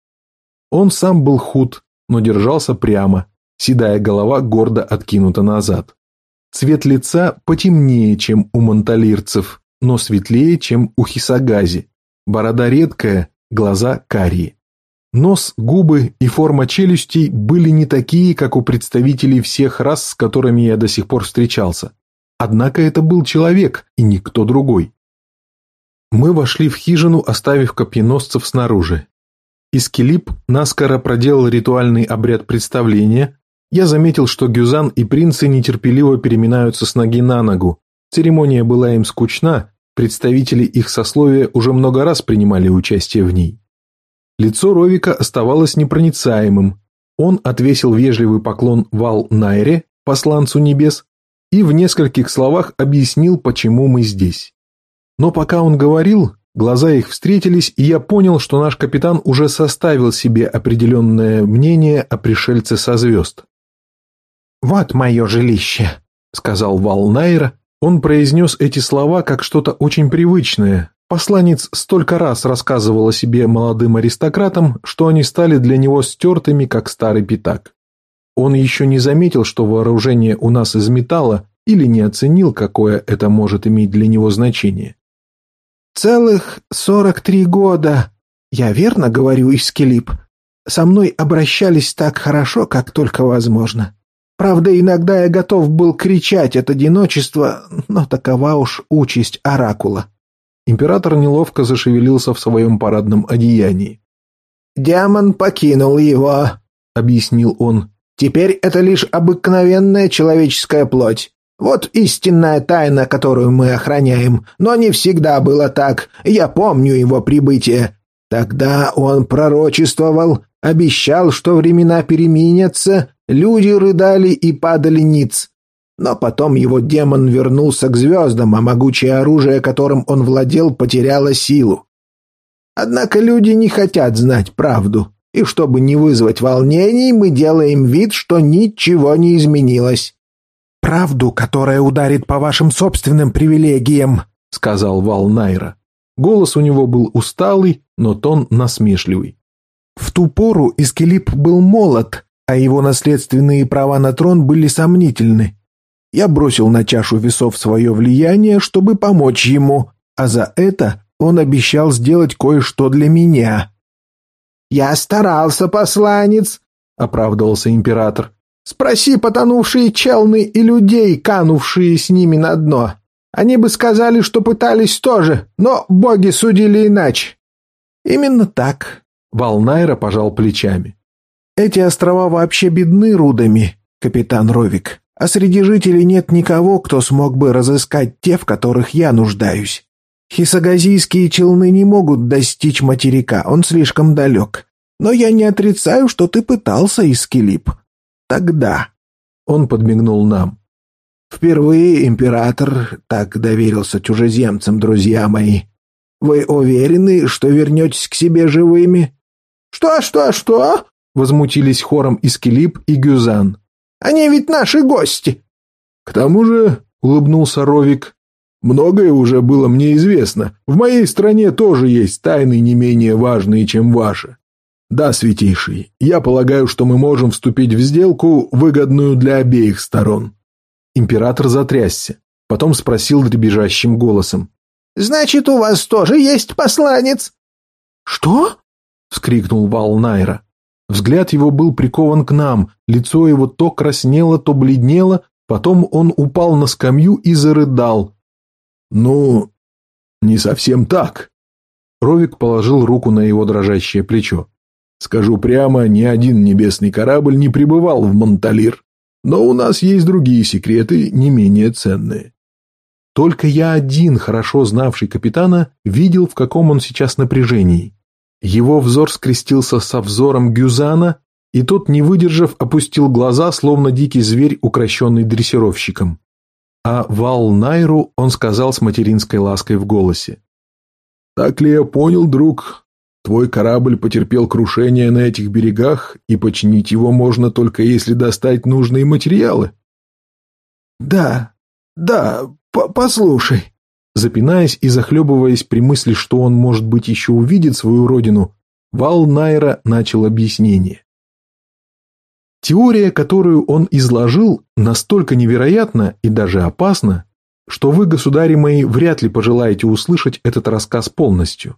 Он сам был худ, но держался прямо, седая голова гордо откинута назад. Цвет лица потемнее, чем у монталирцев, но светлее, чем у хисагази. Борода редкая, глаза карие. Нос, губы и форма челюстей были не такие, как у представителей всех рас, с которыми я до сих пор встречался. Однако это был человек и никто другой. Мы вошли в хижину, оставив копьеносцев снаружи. Искилип наскоро проделал ритуальный обряд представления. Я заметил, что Гюзан и принцы нетерпеливо переминаются с ноги на ногу. Церемония была им скучна, представители их сословия уже много раз принимали участие в ней. Лицо Ровика оставалось непроницаемым. Он отвесил вежливый поклон Вал Найре, посланцу небес, и в нескольких словах объяснил, почему мы здесь. Но пока он говорил, глаза их встретились, и я понял, что наш капитан уже составил себе определенное мнение о пришельце со звезд. «Вот мое жилище», — сказал Вал Найра. Он произнес эти слова как что-то очень привычное, Посланец столько раз рассказывал о себе молодым аристократам, что они стали для него стертыми, как старый пятак. Он еще не заметил, что вооружение у нас из металла, или не оценил, какое это может иметь для него значение. «Целых сорок три года, я верно говорю, Искелип, со мной обращались так хорошо, как только возможно. Правда, иногда я готов был кричать от одиночества, но такова уж участь Оракула». Император неловко зашевелился в своем парадном одеянии. «Демон покинул его», — объяснил он. «Теперь это лишь обыкновенная человеческая плоть. Вот истинная тайна, которую мы охраняем. Но не всегда было так. Я помню его прибытие. Тогда он пророчествовал, обещал, что времена переменятся, люди рыдали и падали ниц. Но потом его демон вернулся к звездам, а могучее оружие, которым он владел, потеряло силу. Однако люди не хотят знать правду, и чтобы не вызвать волнений, мы делаем вид, что ничего не изменилось. «Правду, которая ударит по вашим собственным привилегиям», — сказал Вал Найра. Голос у него был усталый, но тон насмешливый. В ту пору Искелип был молод, а его наследственные права на трон были сомнительны. Я бросил на чашу весов свое влияние, чтобы помочь ему, а за это он обещал сделать кое-что для меня. «Я старался, посланец», — оправдывался император. «Спроси потонувшие челны и людей, канувшие с ними на дно. Они бы сказали, что пытались тоже, но боги судили иначе». «Именно так», — Валнайра пожал плечами. «Эти острова вообще бедны рудами, капитан Ровик а среди жителей нет никого, кто смог бы разыскать те, в которых я нуждаюсь. Хисагазийские челны не могут достичь материка, он слишком далек. Но я не отрицаю, что ты пытался, Искилип. Тогда...» Он подмигнул нам. «Впервые император так доверился чужеземцам, друзья мои. Вы уверены, что вернетесь к себе живыми?» «Что, что, что?» — возмутились хором Искилип и Гюзан. «Они ведь наши гости!» «К тому же», — улыбнулся Ровик, — «многое уже было мне известно. В моей стране тоже есть тайны не менее важные, чем ваши. Да, святейший, я полагаю, что мы можем вступить в сделку, выгодную для обеих сторон». Император затрясся, потом спросил дребезжащим голосом. «Значит, у вас тоже есть посланец?» «Что?» — вскрикнул Вал Найра. Взгляд его был прикован к нам, лицо его то краснело, то бледнело, потом он упал на скамью и зарыдал. «Ну, не совсем так». Ровик положил руку на его дрожащее плечо. «Скажу прямо, ни один небесный корабль не прибывал в Монталир, но у нас есть другие секреты, не менее ценные». Только я один, хорошо знавший капитана, видел, в каком он сейчас напряжении. Его взор скрестился со взором Гюзана, и тот, не выдержав, опустил глаза, словно дикий зверь, укращенный дрессировщиком. А Вал Найру он сказал с материнской лаской в голосе. «Так ли я понял, друг? Твой корабль потерпел крушение на этих берегах, и починить его можно только если достать нужные материалы?» «Да, да, послушай», Запинаясь и захлебываясь при мысли, что он, может быть, еще увидит свою родину, Вал Найра начал объяснение. Теория, которую он изложил, настолько невероятна и даже опасна, что вы, государи мои, вряд ли пожелаете услышать этот рассказ полностью.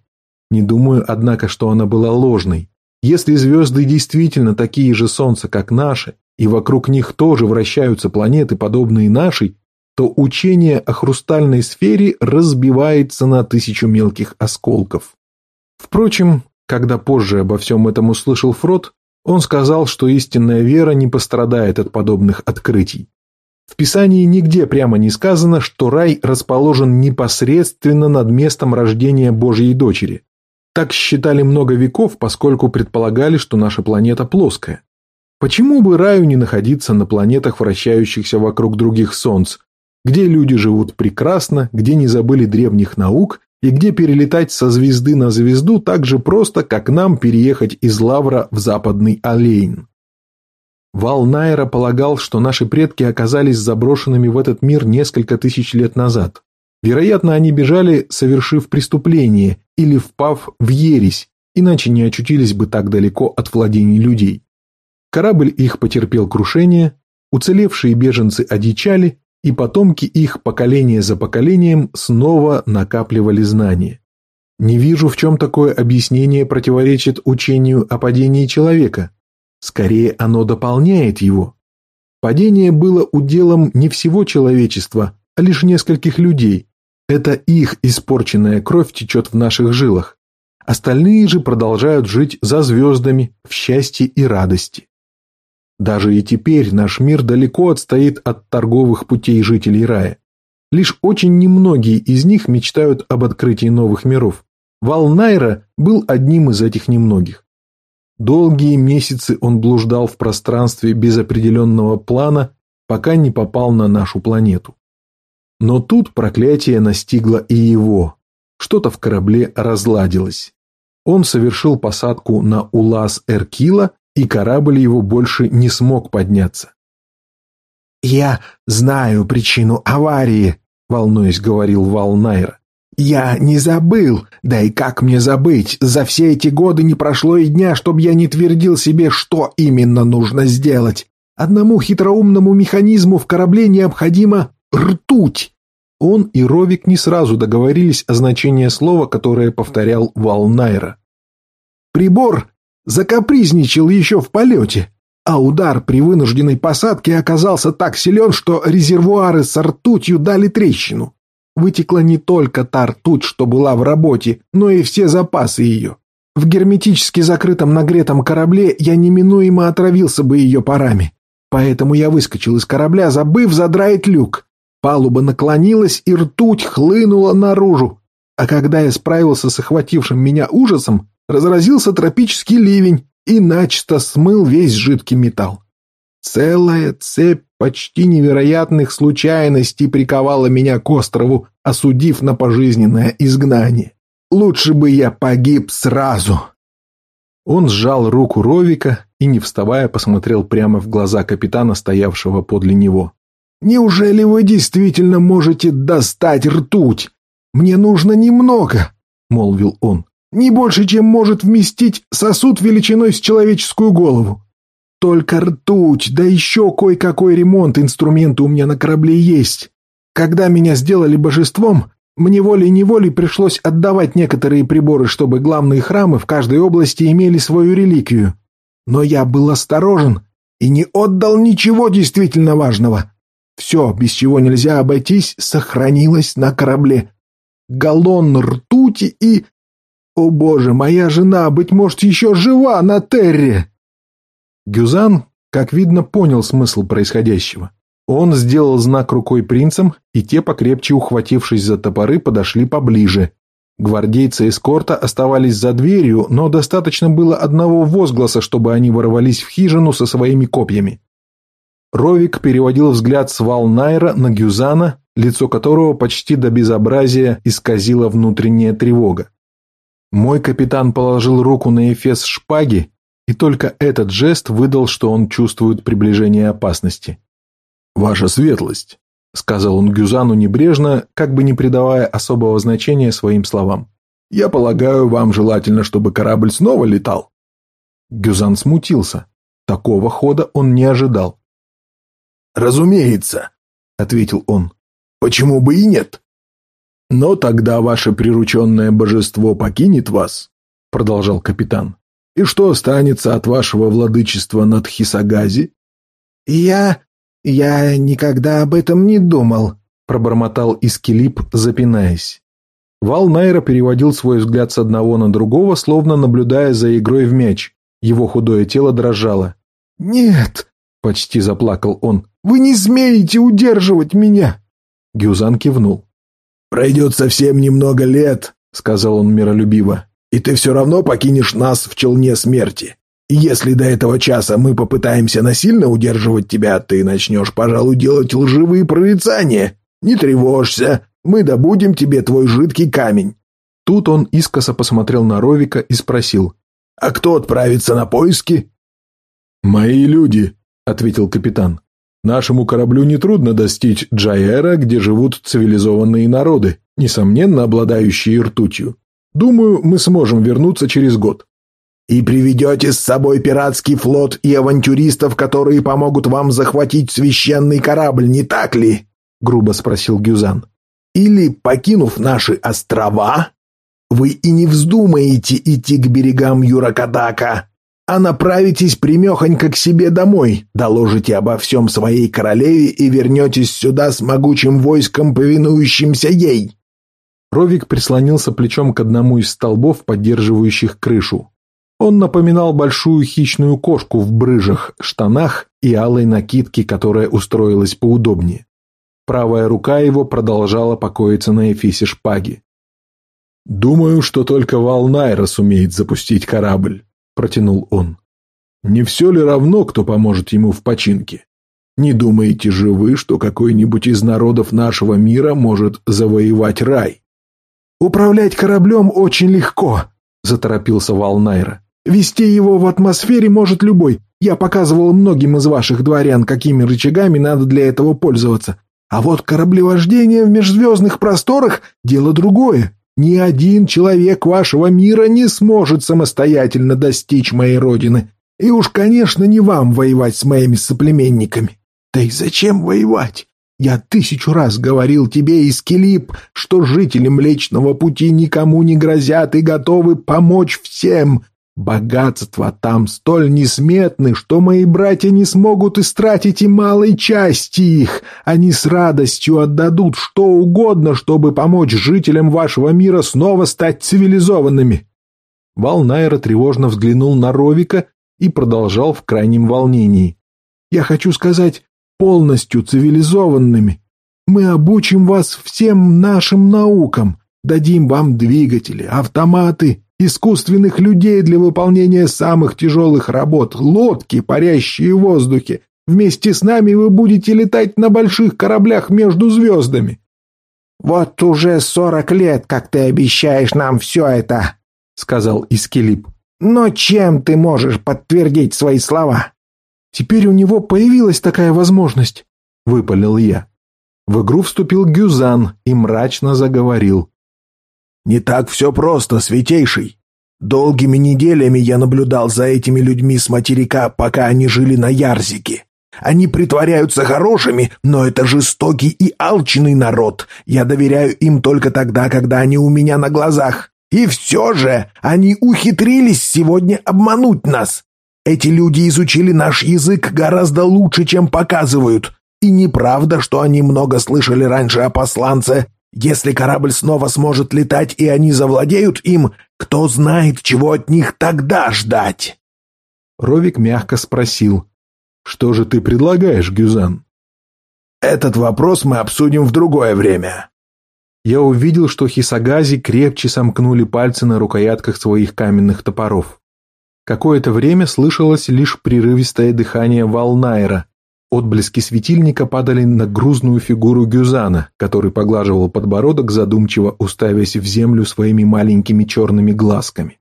Не думаю, однако, что она была ложной. Если звезды действительно такие же Солнца, как наши, и вокруг них тоже вращаются планеты, подобные нашей, то учение о хрустальной сфере разбивается на тысячу мелких осколков. Впрочем, когда позже обо всем этом услышал Фрод, он сказал, что истинная вера не пострадает от подобных открытий. В Писании нигде прямо не сказано, что рай расположен непосредственно над местом рождения Божьей дочери. Так считали много веков, поскольку предполагали, что наша планета плоская. Почему бы раю не находиться на планетах, вращающихся вокруг других солнц, где люди живут прекрасно, где не забыли древних наук и где перелетать со звезды на звезду так же просто, как нам переехать из Лавра в западный Олейн. Вал Найра полагал, что наши предки оказались заброшенными в этот мир несколько тысяч лет назад. Вероятно, они бежали, совершив преступление или впав в ересь, иначе не очутились бы так далеко от владений людей. Корабль их потерпел крушение, уцелевшие беженцы одичали и потомки их поколение за поколением снова накапливали знания. Не вижу, в чем такое объяснение противоречит учению о падении человека. Скорее, оно дополняет его. Падение было уделом не всего человечества, а лишь нескольких людей. Это их испорченная кровь течет в наших жилах. Остальные же продолжают жить за звездами, в счастье и радости. Даже и теперь наш мир далеко отстоит от торговых путей жителей рая. Лишь очень немногие из них мечтают об открытии новых миров. Валнайра был одним из этих немногих. Долгие месяцы он блуждал в пространстве без определенного плана, пока не попал на нашу планету. Но тут проклятие настигло и его. Что-то в корабле разладилось. Он совершил посадку на Улас Эркила и корабль его больше не смог подняться. «Я знаю причину аварии», — волнуясь, говорил Валнайр. «Я не забыл, да и как мне забыть, за все эти годы не прошло и дня, чтобы я не твердил себе, что именно нужно сделать. Одному хитроумному механизму в корабле необходимо ртуть». Он и Ровик не сразу договорились о значении слова, которое повторял Валнайра. «Прибор закапризничал еще в полете, а удар при вынужденной посадке оказался так силен, что резервуары с ртутью дали трещину. Вытекла не только та ртуть, что была в работе, но и все запасы ее. В герметически закрытом нагретом корабле я неминуемо отравился бы ее парами. Поэтому я выскочил из корабля, забыв задраить люк. Палуба наклонилась, и ртуть хлынула наружу. А когда я справился с охватившим меня ужасом, разразился тропический ливень и начисто смыл весь жидкий металл. Целая цепь почти невероятных случайностей приковала меня к острову, осудив на пожизненное изгнание. Лучше бы я погиб сразу. Он сжал руку Ровика и, не вставая, посмотрел прямо в глаза капитана, стоявшего подле него. «Неужели вы действительно можете достать ртуть? Мне нужно немного», — молвил он. «Не больше, чем может вместить сосуд величиной с человеческую голову. Только ртуть, да еще кое-какой ремонт инструмента у меня на корабле есть. Когда меня сделали божеством, мне волей-неволей пришлось отдавать некоторые приборы, чтобы главные храмы в каждой области имели свою реликвию. Но я был осторожен и не отдал ничего действительно важного. Все, без чего нельзя обойтись, сохранилось на корабле. Галлон ртути и... О боже, моя жена, быть может, еще жива на Терре! Гюзан, как видно, понял смысл происходящего. Он сделал знак рукой принцам, и те, покрепче ухватившись за топоры, подошли поближе. Гвардейцы эскорта оставались за дверью, но достаточно было одного возгласа, чтобы они ворвались в хижину со своими копьями. Ровик переводил взгляд с Валнайра на Гюзана, лицо которого почти до безобразия исказила внутренняя тревога. Мой капитан положил руку на эфес шпаги, и только этот жест выдал, что он чувствует приближение опасности. «Ваша светлость», — сказал он Гюзану небрежно, как бы не придавая особого значения своим словам. «Я полагаю, вам желательно, чтобы корабль снова летал». Гюзан смутился. Такого хода он не ожидал. «Разумеется», — ответил он. «Почему бы и нет?» «Но тогда ваше прирученное божество покинет вас», — продолжал капитан. И что останется от вашего владычества над Хисагази? Я... я никогда об этом не думал, пробормотал Искилип, запинаясь. Вал Найра переводил свой взгляд с одного на другого, словно наблюдая за игрой в мяч. Его худое тело дрожало. «Нет!» — почти заплакал он. «Вы не смеете удерживать меня!» Гюзан кивнул. «Пройдет совсем немного лет», — сказал он миролюбиво, и ты все равно покинешь нас в челне смерти. И если до этого часа мы попытаемся насильно удерживать тебя, ты начнешь, пожалуй, делать лживые прорицания. Не тревожься, мы добудем тебе твой жидкий камень». Тут он искоса посмотрел на Ровика и спросил. «А кто отправится на поиски?» «Мои люди», — ответил капитан. «Нашему кораблю нетрудно достичь Джаэра, где живут цивилизованные народы, несомненно обладающие ртутью. Думаю, мы сможем вернуться через год. И приведете с собой пиратский флот и авантюристов, которые помогут вам захватить священный корабль, не так ли? Грубо спросил Гюзан. Или, покинув наши острова, вы и не вздумаете идти к берегам Юракадака, а направитесь примехонько к себе домой, доложите обо всем своей королеве и вернетесь сюда с могучим войском, повинующимся ей. Ровик прислонился плечом к одному из столбов, поддерживающих крышу. Он напоминал большую хищную кошку в брыжах, штанах и алой накидке, которая устроилась поудобнее. Правая рука его продолжала покоиться на эфисе шпаги. «Думаю, что только Валнайра сумеет запустить корабль», — протянул он. «Не все ли равно, кто поможет ему в починке? Не думаете же вы, что какой-нибудь из народов нашего мира может завоевать рай?» «Управлять кораблем очень легко», — заторопился Валнайра. «Вести его в атмосфере может любой. Я показывал многим из ваших дворян, какими рычагами надо для этого пользоваться. А вот кораблевождение в межзвездных просторах — дело другое. Ни один человек вашего мира не сможет самостоятельно достичь моей родины. И уж, конечно, не вам воевать с моими соплеменниками. Да и зачем воевать? Я тысячу раз говорил тебе, Искелип, что жители Млечного Пути никому не грозят и готовы помочь всем. Богатства там столь несметны, что мои братья не смогут истратить и малой части их. Они с радостью отдадут что угодно, чтобы помочь жителям вашего мира снова стать цивилизованными». Валнайра тревожно взглянул на Ровика и продолжал в крайнем волнении. «Я хочу сказать, полностью цивилизованными. Мы обучим вас всем нашим наукам, Дадим вам двигатели, автоматы, искусственных людей для выполнения самых тяжелых работ, лодки, парящие в воздухе. Вместе с нами вы будете летать на больших кораблях между звездами. «Вот уже сорок лет, как ты обещаешь нам все это», — сказал Искелип. «Но чем ты можешь подтвердить свои слова?» «Теперь у него появилась такая возможность», — выпалил я. В игру вступил Гюзан и мрачно заговорил. «Не так все просто, святейший. Долгими неделями я наблюдал за этими людьми с материка, пока они жили на Ярзике. Они притворяются хорошими, но это жестокий и алчный народ. Я доверяю им только тогда, когда они у меня на глазах. И все же они ухитрились сегодня обмануть нас. Эти люди изучили наш язык гораздо лучше, чем показывают. И неправда, что они много слышали раньше о посланце. Если корабль снова сможет летать и они завладеют им, кто знает, чего от них тогда ждать?» Ровик мягко спросил. «Что же ты предлагаешь, Гюзан?» «Этот вопрос мы обсудим в другое время». Я увидел, что хисагази крепче сомкнули пальцы на рукоятках своих каменных топоров. Какое-то время слышалось лишь прерывистое дыхание Валнайра, Отблески светильника падали на грузную фигуру Гюзана, который поглаживал подбородок, задумчиво уставясь в землю своими маленькими черными глазками.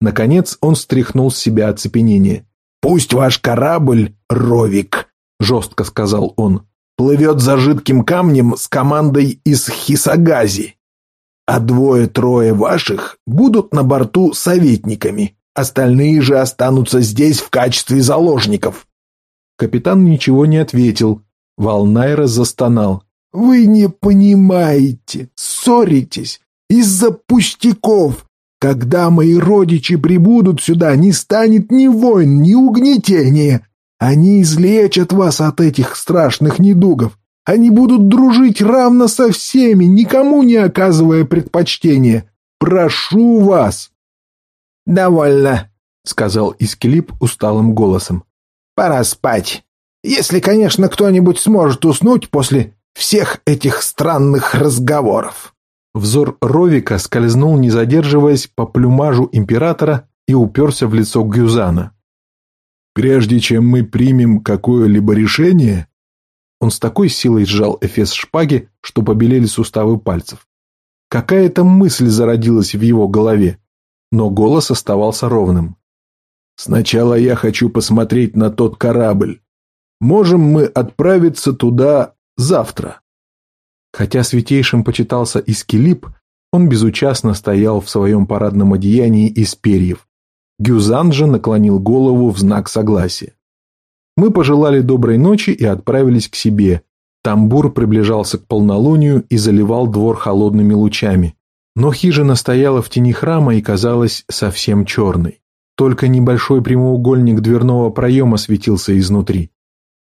Наконец он стряхнул с себя оцепенение. «Пусть ваш корабль, Ровик», — жестко сказал он, — «плывет за жидким камнем с командой из Хисагази, а двое-трое ваших будут на борту советниками, остальные же останутся здесь в качестве заложников». Капитан ничего не ответил. Валнайра застонал. «Вы не понимаете, ссоритесь из-за пустяков. Когда мои родичи прибудут сюда, не станет ни войн, ни угнетения. Они излечат вас от этих страшных недугов. Они будут дружить равно со всеми, никому не оказывая предпочтения. Прошу вас!» «Довольно», — сказал Исклип усталым голосом. Пора спать. Если, конечно, кто-нибудь сможет уснуть после всех этих странных разговоров. Взор Ровика скользнул, не задерживаясь, по плюмажу императора и уперся в лицо Гюзана. «Прежде чем мы примем какое-либо решение...» Он с такой силой сжал эфес шпаги, что побелели суставы пальцев. Какая-то мысль зародилась в его голове, но голос оставался ровным. Сначала я хочу посмотреть на тот корабль. Можем мы отправиться туда завтра?» Хотя святейшим почитался Искилип, он безучастно стоял в своем парадном одеянии из перьев. Гюзан же наклонил голову в знак согласия. Мы пожелали доброй ночи и отправились к себе. Тамбур приближался к полнолунию и заливал двор холодными лучами. Но хижина стояла в тени храма и казалась совсем черной. Только небольшой прямоугольник дверного проема светился изнутри.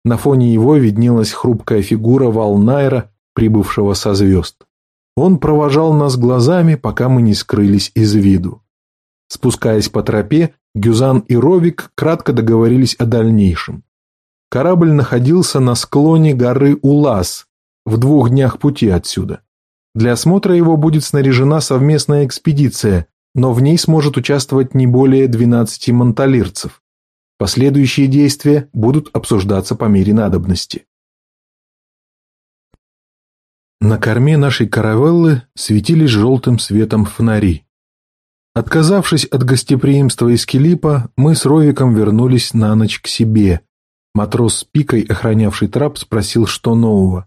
На фоне его виднелась хрупкая фигура Валнайра, прибывшего со звезд. Он провожал нас глазами, пока мы не скрылись из виду. Спускаясь по тропе, Гюзан и Ровик кратко договорились о дальнейшем. Корабль находился на склоне горы Улас, в двух днях пути отсюда. Для осмотра его будет снаряжена совместная экспедиция, но в ней сможет участвовать не более 12 монталирцев. Последующие действия будут обсуждаться по мере надобности. На корме нашей каравеллы светились желтым светом фонари. Отказавшись от гостеприимства из Килипа, мы с Ровиком вернулись на ночь к себе. Матрос с пикой, охранявший трап, спросил, что нового.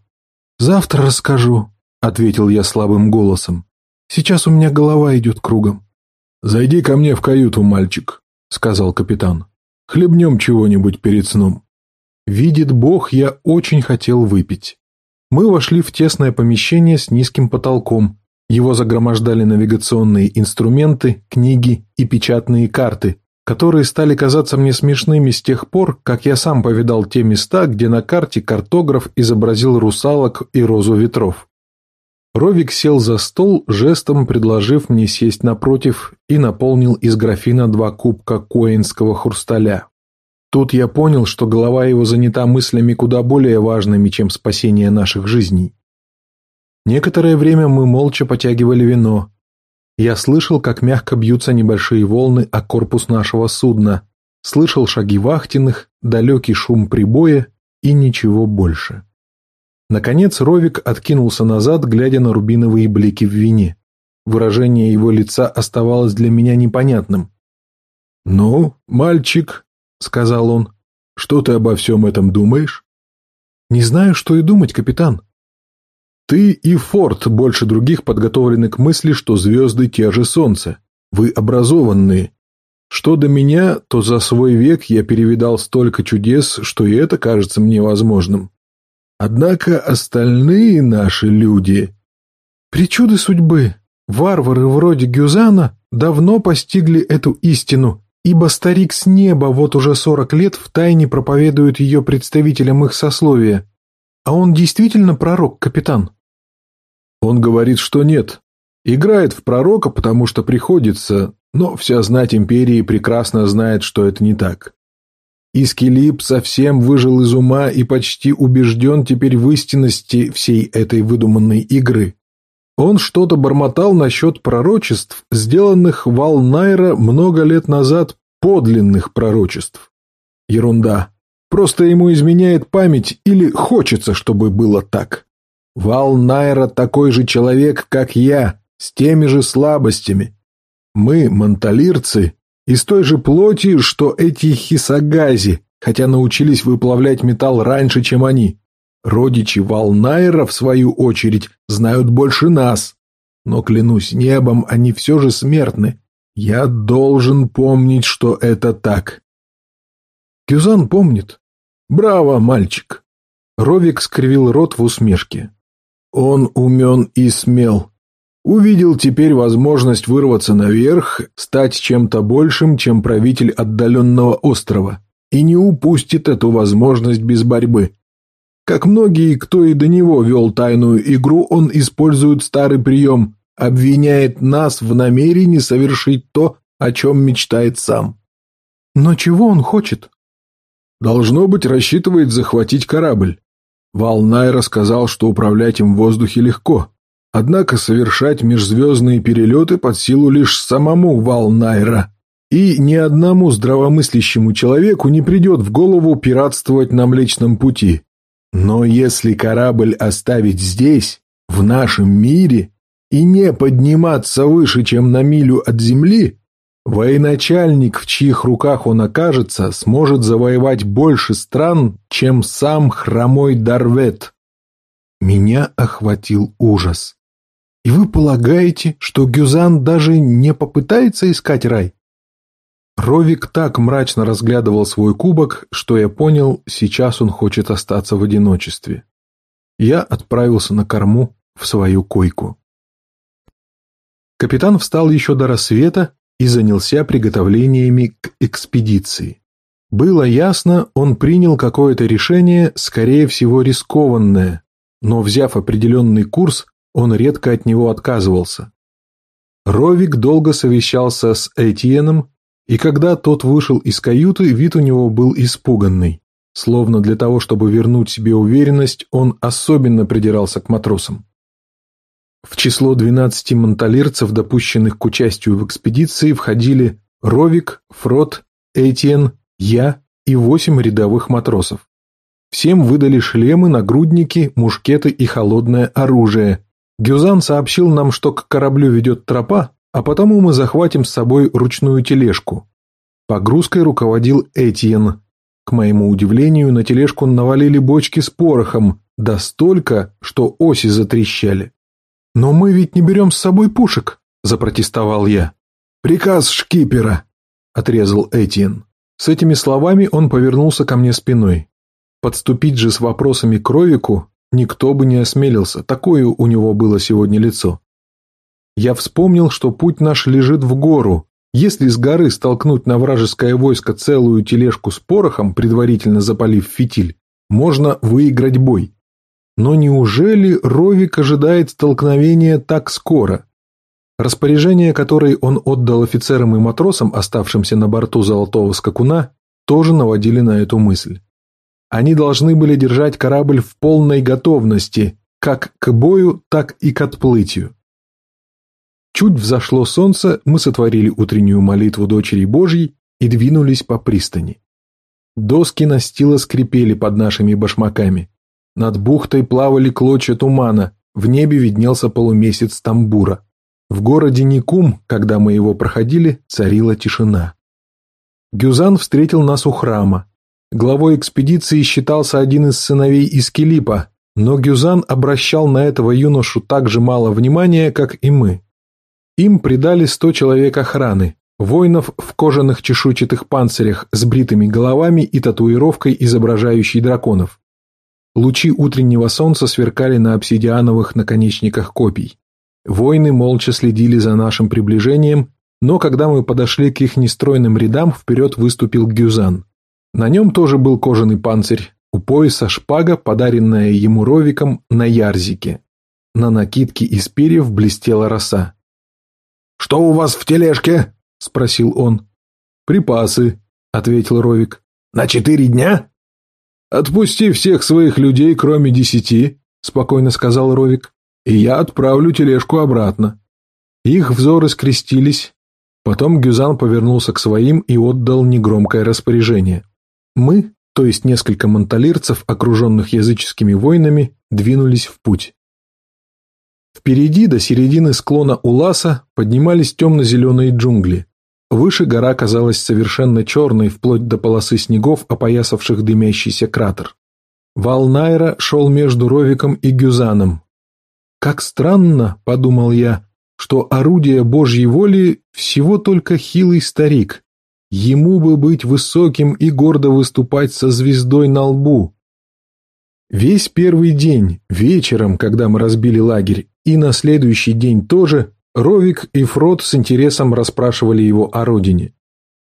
«Завтра расскажу», — ответил я слабым голосом. «Сейчас у меня голова идет кругом». «Зайди ко мне в каюту, мальчик», — сказал капитан. «Хлебнем чего-нибудь перед сном». Видит Бог, я очень хотел выпить. Мы вошли в тесное помещение с низким потолком. Его загромождали навигационные инструменты, книги и печатные карты, которые стали казаться мне смешными с тех пор, как я сам повидал те места, где на карте картограф изобразил русалок и розу ветров. Ровик сел за стол, жестом предложив мне сесть напротив, и наполнил из графина два кубка коинского хрусталя. Тут я понял, что голова его занята мыслями куда более важными, чем спасение наших жизней. Некоторое время мы молча потягивали вино. Я слышал, как мягко бьются небольшие волны о корпус нашего судна, слышал шаги вахтенных, далекий шум прибоя и ничего больше. Наконец Ровик откинулся назад, глядя на рубиновые блики в вине. Выражение его лица оставалось для меня непонятным. «Ну, мальчик», — сказал он, — «что ты обо всем этом думаешь?» «Не знаю, что и думать, капитан», ты и Форд больше других подготовлены к мысли, что звезды те же Солнце. Вы образованные. Что до меня, то за свой век я перевидал столько чудес, что и это кажется мне возможным. Однако остальные наши люди... Причуды судьбы. Варвары вроде Гюзана давно постигли эту истину, ибо старик с неба вот уже сорок лет втайне проповедует ее представителям их сословия. А он действительно пророк, капитан? Он говорит, что нет. Играет в пророка, потому что приходится, но вся знать империи прекрасно знает, что это не так. Искилип совсем выжил из ума и почти убежден теперь в истинности всей этой выдуманной игры. Он что-то бормотал насчет пророчеств, сделанных Валнайра много лет назад подлинных пророчеств. Ерунда. Просто ему изменяет память или хочется, чтобы было так. Вал Найра такой же человек, как я, с теми же слабостями. Мы, монталирцы, из той же плоти, что эти хисагази, хотя научились выплавлять металл раньше, чем они. Родичи Валнайра, в свою очередь, знают больше нас. Но, клянусь небом, они все же смертны. Я должен помнить, что это так. Кюзан помнит. Браво, мальчик. Ровик скривил рот в усмешке. Он умен и смел. Увидел теперь возможность вырваться наверх, стать чем-то большим, чем правитель отдаленного острова, и не упустит эту возможность без борьбы. Как многие, кто и до него вел тайную игру, он использует старый прием, обвиняет нас в намерении совершить то, о чем мечтает сам. Но чего он хочет? Должно быть, рассчитывает захватить корабль. Валнай рассказал, что управлять им в воздухе легко, однако совершать межзвездные перелеты под силу лишь самому Валнайра. И ни одному здравомыслящему человеку не придет в голову пиратствовать на Млечном пути. Но если корабль оставить здесь, в нашем мире, и не подниматься выше, чем на милю от земли, Военачальник, в чьих руках он окажется, сможет завоевать больше стран, чем сам хромой Дарвет. Меня охватил ужас. И вы полагаете, что Гюзан даже не попытается искать рай? Ровик так мрачно разглядывал свой кубок, что я понял, сейчас он хочет остаться в одиночестве. Я отправился на корму в свою койку. Капитан встал еще до рассвета и занялся приготовлениями к экспедиции. Было ясно, он принял какое-то решение, скорее всего рискованное, но взяв определенный курс, он редко от него отказывался. Ровик долго совещался с Этьеном, и когда тот вышел из каюты, вид у него был испуганный. Словно для того, чтобы вернуть себе уверенность, он особенно придирался к матросам. В число 12 монталирцев, допущенных к участию в экспедиции, входили Ровик, Фрот, Этьен, я и восемь рядовых матросов. Всем выдали шлемы, нагрудники, мушкеты и холодное оружие. Гюзан сообщил нам, что к кораблю ведет тропа, а потому мы захватим с собой ручную тележку. Погрузкой руководил Этьен. К моему удивлению, на тележку навалили бочки с порохом, да столько, что оси затрещали. «Но мы ведь не берем с собой пушек», – запротестовал я. «Приказ шкипера», – отрезал Этьен. С этими словами он повернулся ко мне спиной. Подступить же с вопросами к Ровику никто бы не осмелился, такое у него было сегодня лицо. Я вспомнил, что путь наш лежит в гору. Если с горы столкнуть на вражеское войско целую тележку с порохом, предварительно запалив фитиль, можно выиграть бой. Но неужели Ровик ожидает столкновения так скоро? Распоряжение, которое он отдал офицерам и матросам, оставшимся на борту золотого скакуна, тоже наводили на эту мысль. Они должны были держать корабль в полной готовности, как к бою, так и к отплытию. Чуть взошло солнце, мы сотворили утреннюю молитву дочери Божьей и двинулись по пристани. Доски настила скрипели под нашими башмаками. Над бухтой плавали клочья тумана, в небе виднелся полумесяц тамбура. В городе Никум, когда мы его проходили, царила тишина. Гюзан встретил нас у храма. Главой экспедиции считался один из сыновей Искелипа, но Гюзан обращал на этого юношу так же мало внимания, как и мы. Им придали сто человек охраны, воинов в кожаных чешуйчатых панцирях с бритыми головами и татуировкой, изображающей драконов. Лучи утреннего солнца сверкали на обсидиановых наконечниках копий. Воины молча следили за нашим приближением, но когда мы подошли к их нестройным рядам, вперед выступил Гюзан. На нем тоже был кожаный панцирь, у пояса шпага, подаренная ему ровиком на ярзике. На накидке из перьев блестела роса. «Что у вас в тележке?» — спросил он. «Припасы», — ответил Ровик. «На четыре дня?» «Отпусти всех своих людей, кроме десяти», — спокойно сказал Ровик, — «и я отправлю тележку обратно». Их взоры скрестились. Потом Гюзан повернулся к своим и отдал негромкое распоряжение. Мы, то есть несколько монталирцев, окруженных языческими войнами, двинулись в путь. Впереди до середины склона Уласа поднимались темно-зеленые джунгли. Выше гора казалась совершенно черной, вплоть до полосы снегов, опоясавших дымящийся кратер. Вал Найра шел между Ровиком и Гюзаном. «Как странно», — подумал я, — «что орудие Божьей воли всего только хилый старик, Ему бы быть высоким и гордо выступать со звездой на лбу. Весь первый день, вечером, когда мы разбили лагерь, и на следующий день тоже, Ровик и Фрод с интересом расспрашивали его о родине.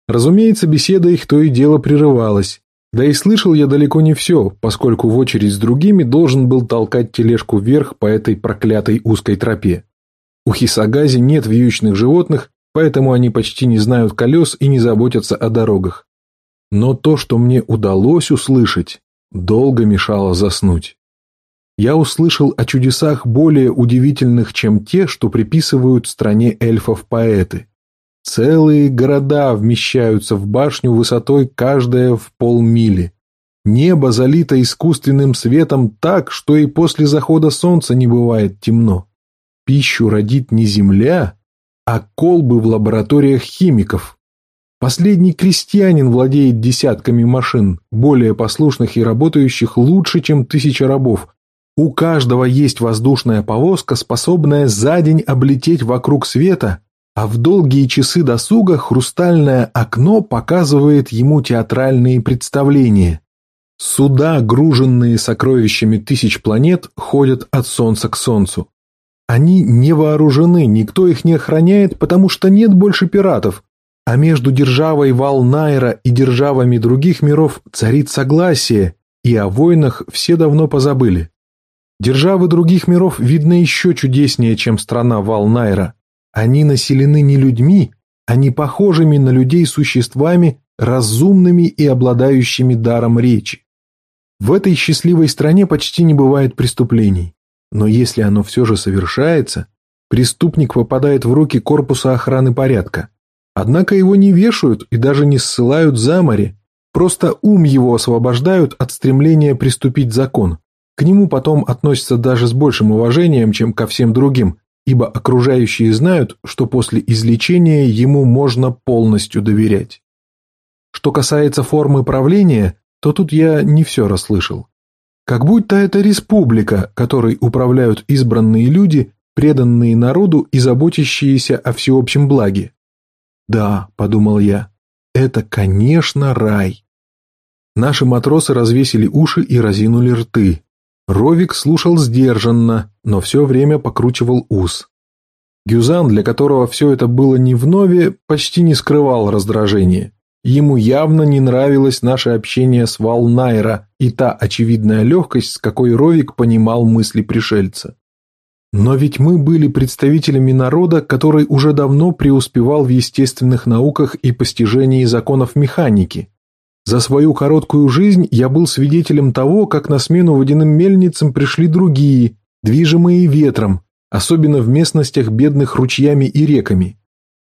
Разумеется, беседа их то и дело прерывалась. Да и слышал я далеко не все, поскольку в очередь с другими должен был толкать тележку вверх по этой проклятой узкой тропе. У Хисагази нет вьючных животных, поэтому они почти не знают колес и не заботятся о дорогах. Но то, что мне удалось услышать, долго мешало заснуть. Я услышал о чудесах более удивительных, чем те, что приписывают стране эльфов поэты. Целые города вмещаются в башню высотой каждая в полмили. Небо залито искусственным светом так, что и после захода солнца не бывает темно. Пищу родит не земля, а колбы в лабораториях химиков. Последний крестьянин владеет десятками машин, более послушных и работающих лучше, чем тысяча рабов. У каждого есть воздушная повозка, способная за день облететь вокруг света, а в долгие часы досуга хрустальное окно показывает ему театральные представления. Суда, груженные сокровищами тысяч планет, ходят от солнца к солнцу. Они не вооружены, никто их не охраняет, потому что нет больше пиратов. А между державой Валнайра и державами других миров царит согласие, и о войнах все давно позабыли. Державы других миров видны еще чудеснее, чем страна Валнайра. Они населены не людьми, а не похожими на людей существами, разумными и обладающими даром речи. В этой счастливой стране почти не бывает преступлений. Но если оно все же совершается, преступник попадает в руки корпуса охраны порядка. Однако его не вешают и даже не ссылают за море, просто ум его освобождают от стремления приступить закон. К нему потом относятся даже с большим уважением, чем ко всем другим, ибо окружающие знают, что после излечения ему можно полностью доверять. Что касается формы правления, то тут я не все расслышал. Как будто это республика, которой управляют избранные люди, преданные народу и заботящиеся о всеобщем благе. Да, подумал я, это, конечно, рай. Наши матросы развесили уши и разинули рты. Ровик слушал сдержанно, но все время покручивал ус. Гюзан, для которого все это было не вновь, почти не скрывал раздражения. Ему явно не нравилось наше общение с Валнайра и та очевидная легкость, с какой Ровик понимал мысли пришельца. Но ведь мы были представителями народа, который уже давно преуспевал в естественных науках и постижении законов механики. За свою короткую жизнь я был свидетелем того, как на смену водяным мельницам пришли другие, движимые ветром, особенно в местностях, бедных ручьями и реками.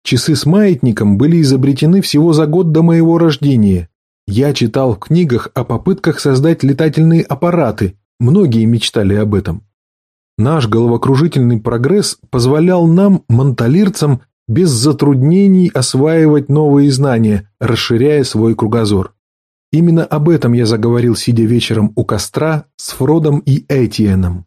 Часы с маятником были изобретены всего за год до моего рождения. Я читал в книгах о попытках создать летательные аппараты, многие мечтали об этом. Наш головокружительный прогресс позволял нам, монталирцам, без затруднений осваивать новые знания, расширяя свой кругозор. Именно об этом я заговорил, сидя вечером у костра с Фродом и Этиеном.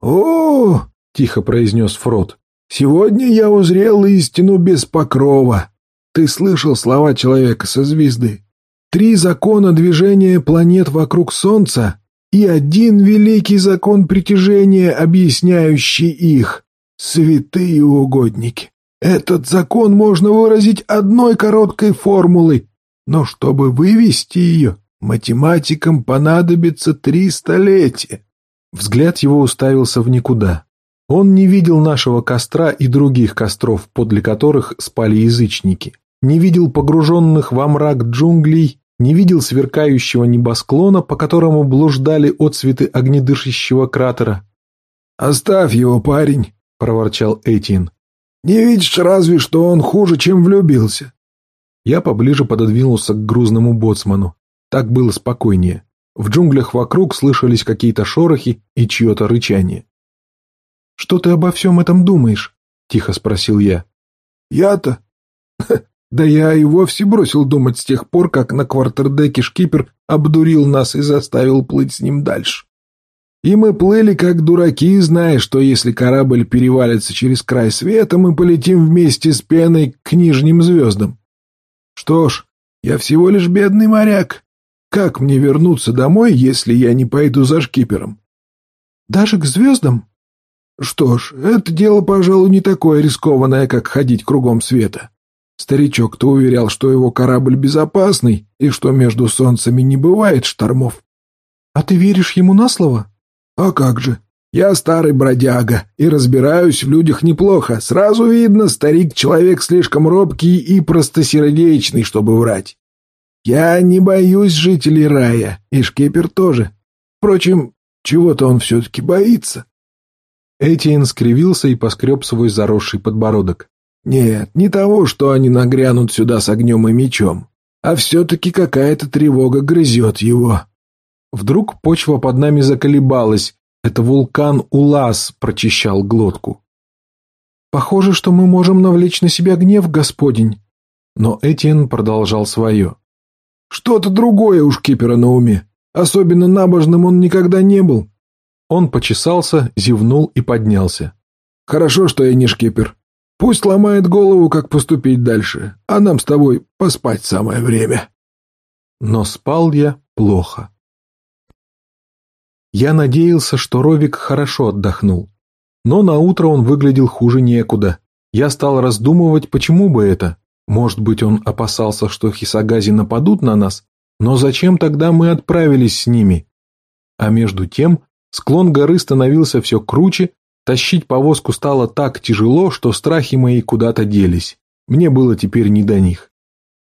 «О, — тихо произнес Фрод, — сегодня я узрел истину без покрова. Ты слышал слова человека со звезды? Три закона движения планет вокруг Солнца и один великий закон притяжения, объясняющий их. Святые угодники. Этот закон можно выразить одной короткой формулой, но чтобы вывести ее, математикам понадобится три столетия. Взгляд его уставился в никуда. Он не видел нашего костра и других костров, подле которых спали язычники, не видел погруженных во мрак джунглей, не видел сверкающего небосклона, по которому блуждали отцветы огнедышащего кратера. «Оставь его, парень», — проворчал Этин. «Не видишь разве, что он хуже, чем влюбился. Я поближе пододвинулся к грузному боцману. Так было спокойнее. В джунглях вокруг слышались какие-то шорохи и чье-то рычание. «Что ты обо всем этом думаешь?» – тихо спросил я. «Я-то? Да я и вовсе бросил думать с тех пор, как на квартердеке шкипер обдурил нас и заставил плыть с ним дальше. И мы плыли как дураки, зная, что если корабль перевалится через край света, мы полетим вместе с пеной к нижним звездам. Что ж, я всего лишь бедный моряк. Как мне вернуться домой, если я не пойду за шкипером? Даже к звездам? Что ж, это дело, пожалуй, не такое рискованное, как ходить кругом света. Старичок-то уверял, что его корабль безопасный и что между солнцами не бывает штормов. А ты веришь ему на слово? А как же? Я старый бродяга и разбираюсь в людях неплохо. Сразу видно, старик человек слишком робкий и простосердечный, чтобы врать. Я не боюсь жителей рая, и шкипер тоже. Впрочем, чего-то он все-таки боится. Этиен скривился и поскреб свой заросший подбородок. Нет, не того, что они нагрянут сюда с огнем и мечом, а все-таки какая-то тревога грызет его. Вдруг почва под нами заколебалась, это вулкан Улас прочищал глотку. «Похоже, что мы можем навлечь на себя гнев, господень». Но Этьен продолжал свое. «Что-то другое уж Кипера на уме. Особенно набожным он никогда не был». Он почесался, зевнул и поднялся. «Хорошо, что я не шкипер. Пусть ломает голову, как поступить дальше, а нам с тобой поспать самое время». Но спал я плохо. Я надеялся, что Ровик хорошо отдохнул. Но на утро он выглядел хуже некуда. Я стал раздумывать, почему бы это. Может быть, он опасался, что хисагази нападут на нас? Но зачем тогда мы отправились с ними? А между тем, склон горы становился все круче, тащить повозку стало так тяжело, что страхи мои куда-то делись. Мне было теперь не до них.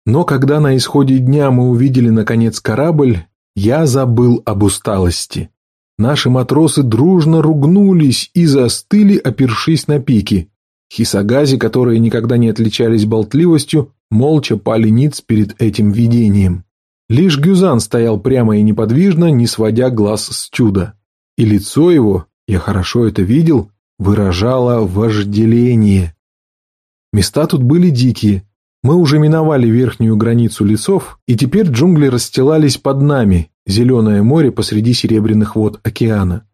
Но когда на исходе дня мы увидели, наконец, корабль, я забыл об усталости. Наши матросы дружно ругнулись и застыли, опершись на пики. Хисагази, которые никогда не отличались болтливостью, молча пали ниц перед этим видением. Лишь Гюзан стоял прямо и неподвижно, не сводя глаз с чуда. И лицо его, я хорошо это видел, выражало вожделение. Места тут были дикие. Мы уже миновали верхнюю границу лесов, и теперь джунгли расстилались под нами, зеленое море посреди серебряных вод океана.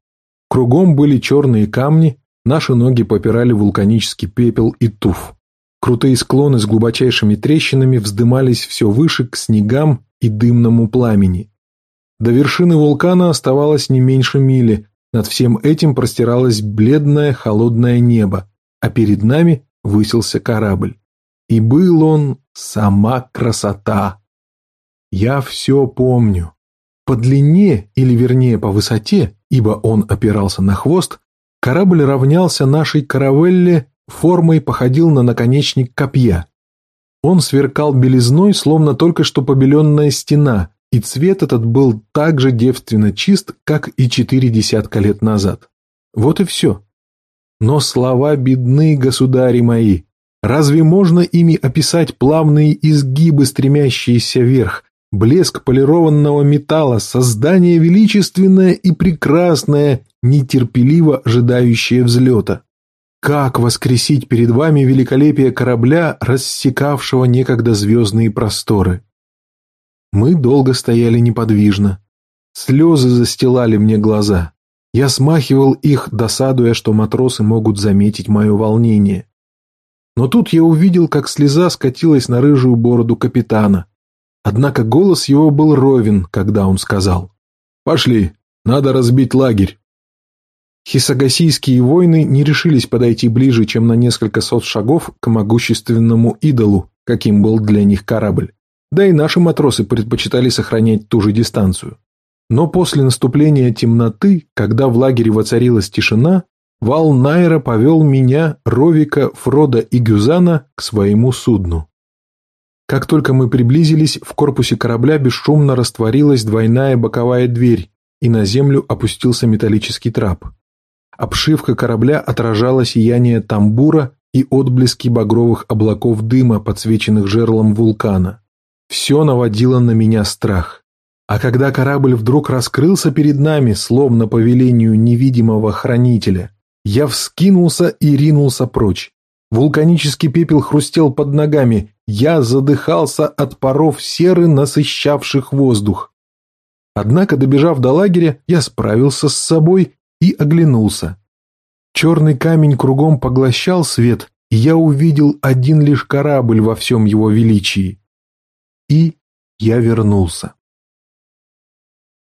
Кругом были черные камни, наши ноги попирали вулканический пепел и туф. Крутые склоны с глубочайшими трещинами вздымались все выше к снегам и дымному пламени. До вершины вулкана оставалось не меньше мили, над всем этим простиралось бледное холодное небо, а перед нами высился корабль. И был он сама красота. Я все помню. По длине, или вернее по высоте, ибо он опирался на хвост, корабль равнялся нашей каравелле, формой походил на наконечник копья. Он сверкал белизной, словно только что побеленная стена, и цвет этот был так же девственно чист, как и четыре десятка лет назад. Вот и все. Но слова бедны, государи мои. Разве можно ими описать плавные изгибы, стремящиеся вверх, блеск полированного металла, создание величественное и прекрасное, нетерпеливо ожидающее взлета? Как воскресить перед вами великолепие корабля, рассекавшего некогда звездные просторы? Мы долго стояли неподвижно. Слезы застилали мне глаза. Я смахивал их, досадуя, что матросы могут заметить мое волнение. Но тут я увидел, как слеза скатилась на рыжую бороду капитана. Однако голос его был ровен, когда он сказал «Пошли, надо разбить лагерь». Хисагасийские воины не решились подойти ближе, чем на несколько сот шагов к могущественному идолу, каким был для них корабль. Да и наши матросы предпочитали сохранять ту же дистанцию. Но после наступления темноты, когда в лагере воцарилась тишина, Вал Найра повел меня, Ровика, Фрода и Гюзана к своему судну. Как только мы приблизились, в корпусе корабля бесшумно растворилась двойная боковая дверь, и на землю опустился металлический трап. Обшивка корабля отражала сияние тамбура и отблески багровых облаков дыма, подсвеченных жерлом вулкана. Все наводило на меня страх. А когда корабль вдруг раскрылся перед нами, словно по велению невидимого хранителя, я вскинулся и ринулся прочь. Вулканический пепел хрустел под ногами, я задыхался от паров серы, насыщавших воздух. Однако, добежав до лагеря, я справился с собой и оглянулся. Черный камень кругом поглощал свет, и я увидел один лишь корабль во всем его величии. И я вернулся.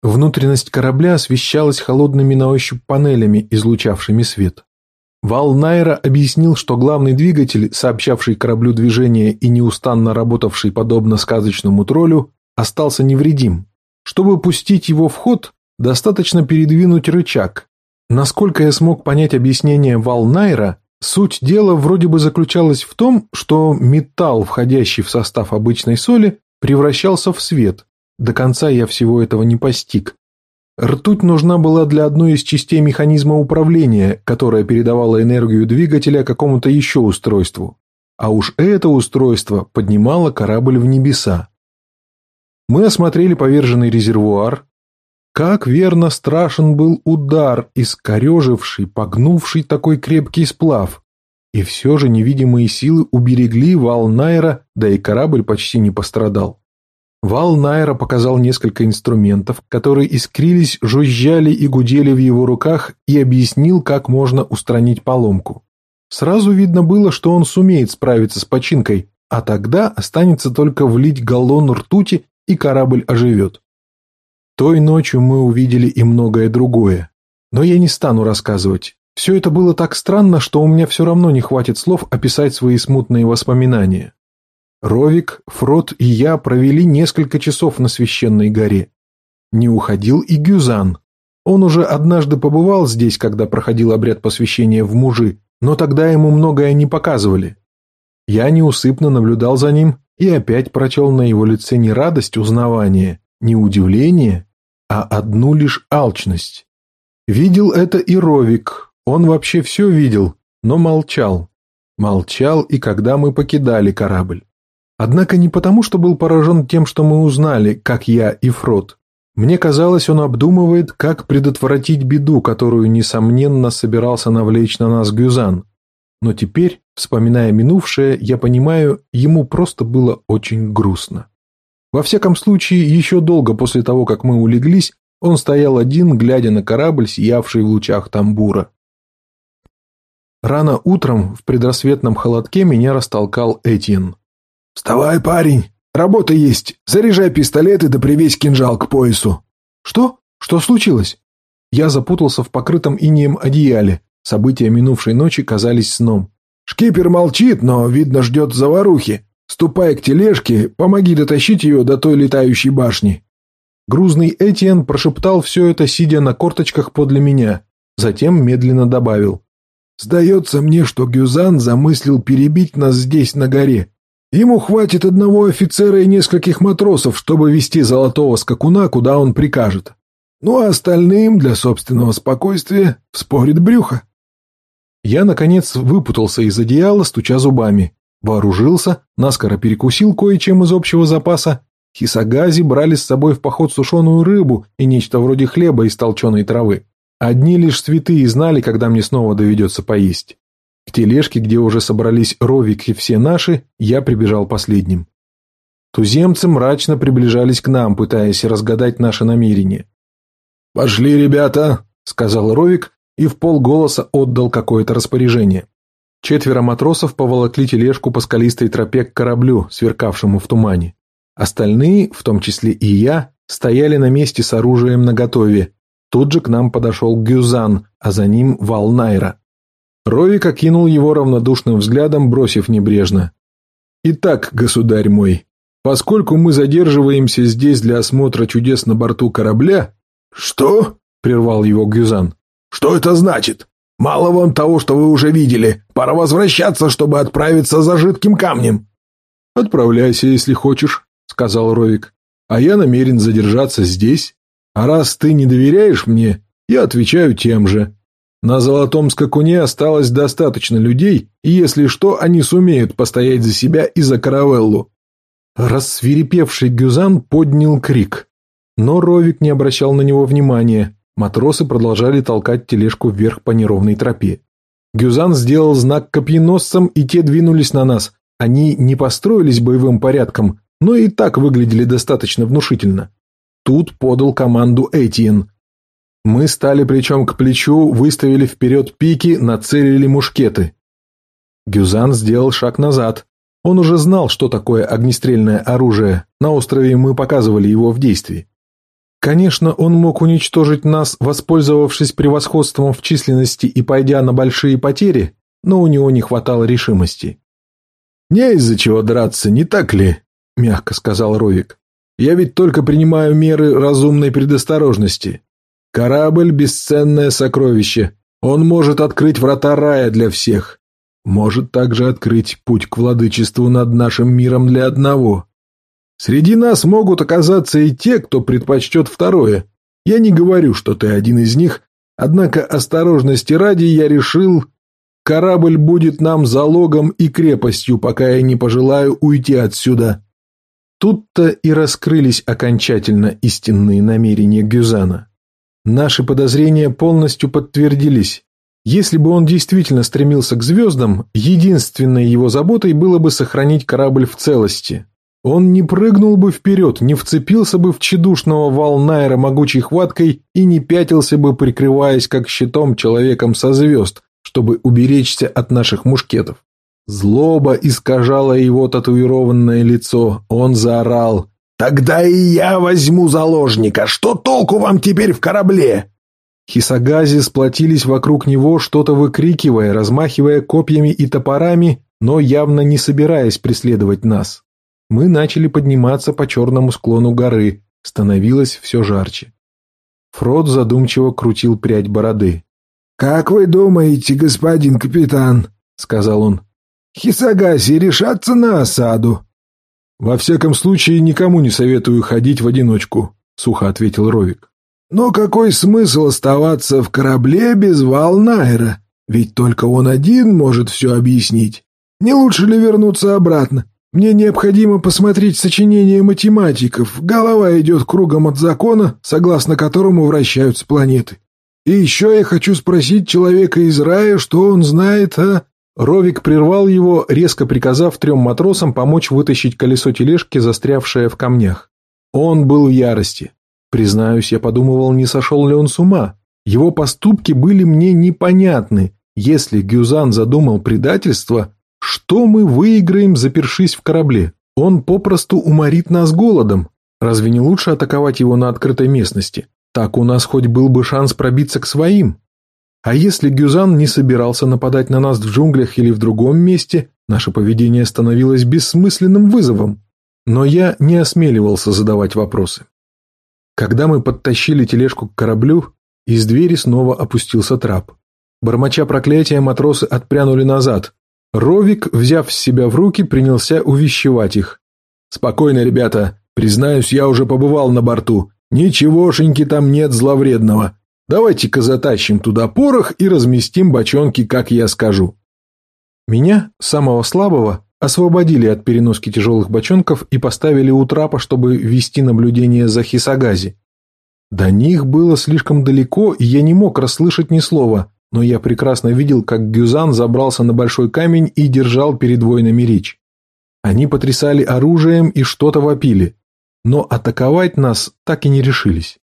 Внутренность корабля освещалась холодными на ощупь панелями, излучавшими свет. Вал Найра объяснил, что главный двигатель, сообщавший кораблю движение и неустанно работавший подобно сказочному троллю, остался невредим. Чтобы пустить его в ход, достаточно передвинуть рычаг. Насколько я смог понять объяснение Вал Найра, суть дела вроде бы заключалась в том, что металл, входящий в состав обычной соли, превращался в свет, до конца я всего этого не постиг. Ртуть нужна была для одной из частей механизма управления, которая передавала энергию двигателя какому-то еще устройству. А уж это устройство поднимало корабль в небеса. Мы осмотрели поверженный резервуар. Как верно страшен был удар, искореживший, погнувший такой крепкий сплав. И все же невидимые силы уберегли вал Найра, да и корабль почти не пострадал. Вал Найра показал несколько инструментов, которые искрились, жужжали и гудели в его руках, и объяснил, как можно устранить поломку. Сразу видно было, что он сумеет справиться с починкой, а тогда останется только влить галлон ртути, и корабль оживет. Той ночью мы увидели и многое другое. Но я не стану рассказывать. Все это было так странно, что у меня все равно не хватит слов описать свои смутные воспоминания. Ровик, Фрод и я провели несколько часов на священной горе. Не уходил и Гюзан. Он уже однажды побывал здесь, когда проходил обряд посвящения в мужи, но тогда ему многое не показывали. Я неусыпно наблюдал за ним и опять прочел на его лице не радость узнавания, не удивление, а одну лишь алчность. Видел это и Ровик, он вообще все видел, но молчал. Молчал и когда мы покидали корабль. Однако не потому, что был поражен тем, что мы узнали, как я и Фрод. Мне казалось, он обдумывает, как предотвратить беду, которую, несомненно, собирался навлечь на нас Гюзан. Но теперь, вспоминая минувшее, я понимаю, ему просто было очень грустно. Во всяком случае, еще долго после того, как мы улеглись, он стоял один, глядя на корабль, сиявший в лучах тамбура. Рано утром в предрассветном холодке меня растолкал Этьен. «Вставай, парень! Работа есть! Заряжай пистолет и да привесь кинжал к поясу!» «Что? Что случилось?» Я запутался в покрытом инеем одеяле. События минувшей ночи казались сном. «Шкипер молчит, но, видно, ждет заварухи. Ступай к тележке, помоги дотащить ее до той летающей башни». Грузный Этьен прошептал все это, сидя на корточках подле меня. Затем медленно добавил. «Сдается мне, что Гюзан замыслил перебить нас здесь, на горе. Ему хватит одного офицера и нескольких матросов, чтобы вести золотого скакуна, куда он прикажет. Ну а остальным для собственного спокойствия вспорит брюхо. Я, наконец, выпутался из одеяла, стуча зубами. Вооружился, наскоро перекусил кое-чем из общего запаса. Хисагази брали с собой в поход сушеную рыбу и нечто вроде хлеба из толченой травы. Одни лишь святые знали, когда мне снова доведется поесть. К тележке, где уже собрались Ровик и все наши, я прибежал последним. Туземцы мрачно приближались к нам, пытаясь разгадать наши намерения. «Пошли, ребята!» — сказал Ровик и в полголоса отдал какое-то распоряжение. Четверо матросов поволокли тележку по скалистой тропе к кораблю, сверкавшему в тумане. Остальные, в том числе и я, стояли на месте с оружием наготове. Тут же к нам подошел Гюзан, а за ним Валнайра. Ровик окинул его равнодушным взглядом, бросив небрежно. «Итак, государь мой, поскольку мы задерживаемся здесь для осмотра чудес на борту корабля...» «Что?» — прервал его Гюзан. «Что это значит? Мало вам того, что вы уже видели. Пора возвращаться, чтобы отправиться за жидким камнем». «Отправляйся, если хочешь», — сказал Ровик. «А я намерен задержаться здесь. А раз ты не доверяешь мне, я отвечаю тем же. На золотом скакуне осталось достаточно людей, и если что, они сумеют постоять за себя и за каравеллу. Рассвирепевший Гюзан поднял крик. Но Ровик не обращал на него внимания. Матросы продолжали толкать тележку вверх по неровной тропе. Гюзан сделал знак копьеносцам, и те двинулись на нас. Они не построились боевым порядком, но и так выглядели достаточно внушительно. Тут подал команду Этьен. Мы стали плечом к плечу, выставили вперед пики, нацелили мушкеты. Гюзан сделал шаг назад. Он уже знал, что такое огнестрельное оружие. На острове мы показывали его в действии. Конечно, он мог уничтожить нас, воспользовавшись превосходством в численности и пойдя на большие потери, но у него не хватало решимости. «Не из-за чего драться, не так ли?» – мягко сказал Ровик. «Я ведь только принимаю меры разумной предосторожности. Корабль – бесценное сокровище. Он может открыть врата рая для всех. Может также открыть путь к владычеству над нашим миром для одного. Среди нас могут оказаться и те, кто предпочтет второе. Я не говорю, что ты один из них, однако осторожности ради я решил, корабль будет нам залогом и крепостью, пока я не пожелаю уйти отсюда. Тут-то и раскрылись окончательно истинные намерения Гюзана. Наши подозрения полностью подтвердились. Если бы он действительно стремился к звездам, единственной его заботой было бы сохранить корабль в целости. Он не прыгнул бы вперед, не вцепился бы в тщедушного Валнайра могучей хваткой и не пятился бы, прикрываясь как щитом человеком со звезд, чтобы уберечься от наших мушкетов. Злоба искажала его татуированное лицо. Он заорал. «Тогда и я возьму заложника. Что толку вам теперь в корабле?» Хисагази сплотились вокруг него, что-то выкрикивая, размахивая копьями и топорами, но явно не собираясь преследовать нас. Мы начали подниматься по черному склону горы, становилось все жарче. Фрод задумчиво крутил прядь бороды. «Как вы думаете, господин капитан?» — сказал он. «Хисагаси решатся на осаду?» «Во всяком случае, никому не советую ходить в одиночку», — сухо ответил Ровик. «Но какой смысл оставаться в корабле без Валнайра? Ведь только он один может все объяснить. Не лучше ли вернуться обратно? Мне необходимо посмотреть сочинения математиков. Голова идет кругом от закона, согласно которому вращаются планеты. И еще я хочу спросить человека из рая, что он знает о...» Ровик прервал его, резко приказав трем матросам помочь вытащить колесо тележки, застрявшее в камнях. Он был в ярости. Признаюсь, я подумывал, не сошел ли он с ума. Его поступки были мне непонятны. Если Гюзан задумал предательство, что мы выиграем, запершись в корабле? Он попросту уморит нас голодом. Разве не лучше атаковать его на открытой местности? Так у нас хоть был бы шанс пробиться к своим. А если Гюзан не собирался нападать на нас в джунглях или в другом месте, наше поведение становилось бессмысленным вызовом. Но я не осмеливался задавать вопросы. Когда мы подтащили тележку к кораблю, из двери снова опустился трап. Бормоча проклятия, матросы отпрянули назад. Ровик, взяв себя в руки, принялся увещевать их. «Спокойно, ребята. Признаюсь, я уже побывал на борту. Ничегошеньки там нет зловредного. Давайте-ка затащим туда порох и разместим бочонки, как я скажу. Меня, самого слабого, освободили от переноски тяжелых бочонков и поставили у трапа, чтобы вести наблюдение за Хисагази. До них было слишком далеко, и я не мог расслышать ни слова, но я прекрасно видел, как Гюзан забрался на большой камень и держал перед воинами речь. Они потрясали оружием и что-то вопили, но атаковать нас так и не решились.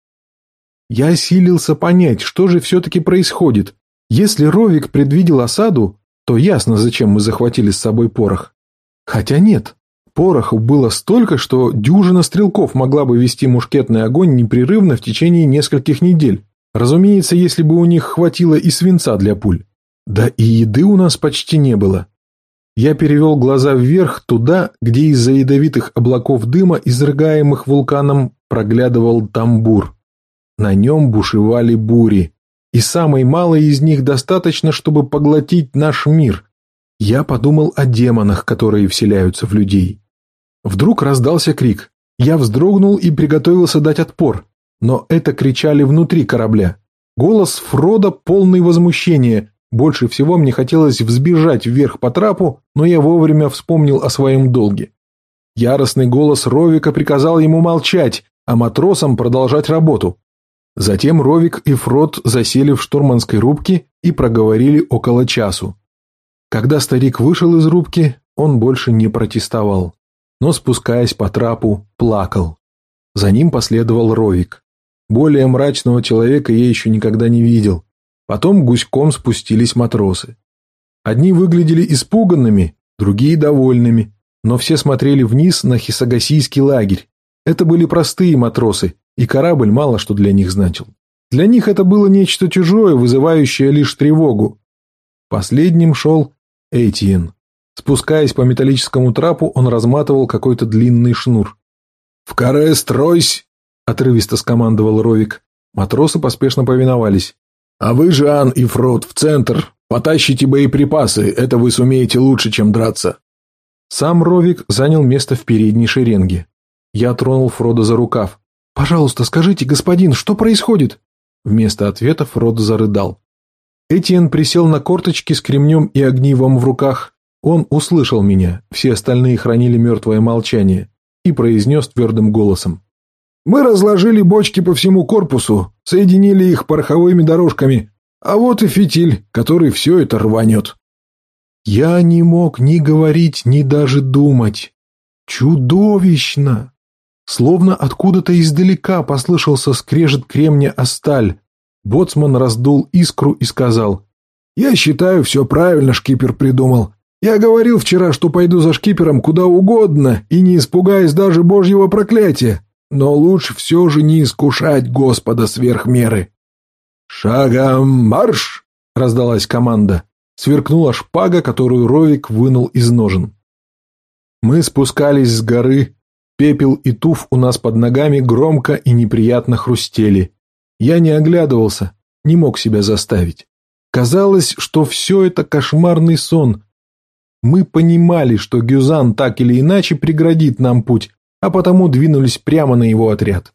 Я осилился понять, что же все-таки происходит. Если Ровик предвидел осаду, то ясно, зачем мы захватили с собой порох. Хотя нет, пороху было столько, что дюжина стрелков могла бы вести мушкетный огонь непрерывно в течение нескольких недель. Разумеется, если бы у них хватило и свинца для пуль. Да и еды у нас почти не было. Я перевел глаза вверх, туда, где из-за ядовитых облаков дыма, изрыгаемых вулканом, проглядывал тамбур. На нем бушевали бури и самой малой из них достаточно, чтобы поглотить наш мир. Я подумал о демонах, которые вселяются в людей. Вдруг раздался крик. Я вздрогнул и приготовился дать отпор, но это кричали внутри корабля. Голос Фрода полный возмущения. Больше всего мне хотелось взбежать вверх по трапу, но я вовремя вспомнил о своем долге. Яростный голос Ровика приказал ему молчать, а матросам продолжать работу. Затем Ровик и Фрод засели в штурманской рубке и проговорили около часу. Когда старик вышел из рубки, он больше не протестовал, но, спускаясь по трапу, плакал. За ним последовал Ровик. Более мрачного человека я еще никогда не видел. Потом гуськом спустились матросы. Одни выглядели испуганными, другие довольными, но все смотрели вниз на хисагасийский лагерь. Это были простые матросы, и корабль мало что для них значил. Для них это было нечто чужое, вызывающее лишь тревогу. Последним шел Эйтиен. Спускаясь по металлическому трапу, он разматывал какой-то длинный шнур. «В каре стройсь!» – отрывисто скомандовал Ровик. Матросы поспешно повиновались. «А вы, Жан и Фрод, в центр. Потащите боеприпасы, это вы сумеете лучше, чем драться». Сам Ровик занял место в передней шеренге. Я тронул Фрода за рукав. «Пожалуйста, скажите, господин, что происходит?» Вместо ответа Фрод зарыдал. Этьен присел на корточки с кремнем и огнивом в руках. Он услышал меня, все остальные хранили мертвое молчание, и произнес твердым голосом. «Мы разложили бочки по всему корпусу, соединили их пороховыми дорожками, а вот и фитиль, который все это рванет». Я не мог ни говорить, ни даже думать. Чудовищно! Словно откуда-то издалека послышался скрежет кремня о сталь. Боцман раздул искру и сказал. «Я считаю, все правильно шкипер придумал. Я говорил вчера, что пойду за шкипером куда угодно и не испугаюсь даже божьего проклятия. Но лучше все же не искушать Господа сверх меры». «Шагом марш!» — раздалась команда. Сверкнула шпага, которую Ровик вынул из ножен. Мы спускались с горы, Пепел и туф у нас под ногами громко и неприятно хрустели. Я не оглядывался, не мог себя заставить. Казалось, что все это кошмарный сон. Мы понимали, что Гюзан так или иначе преградит нам путь, а потому двинулись прямо на его отряд.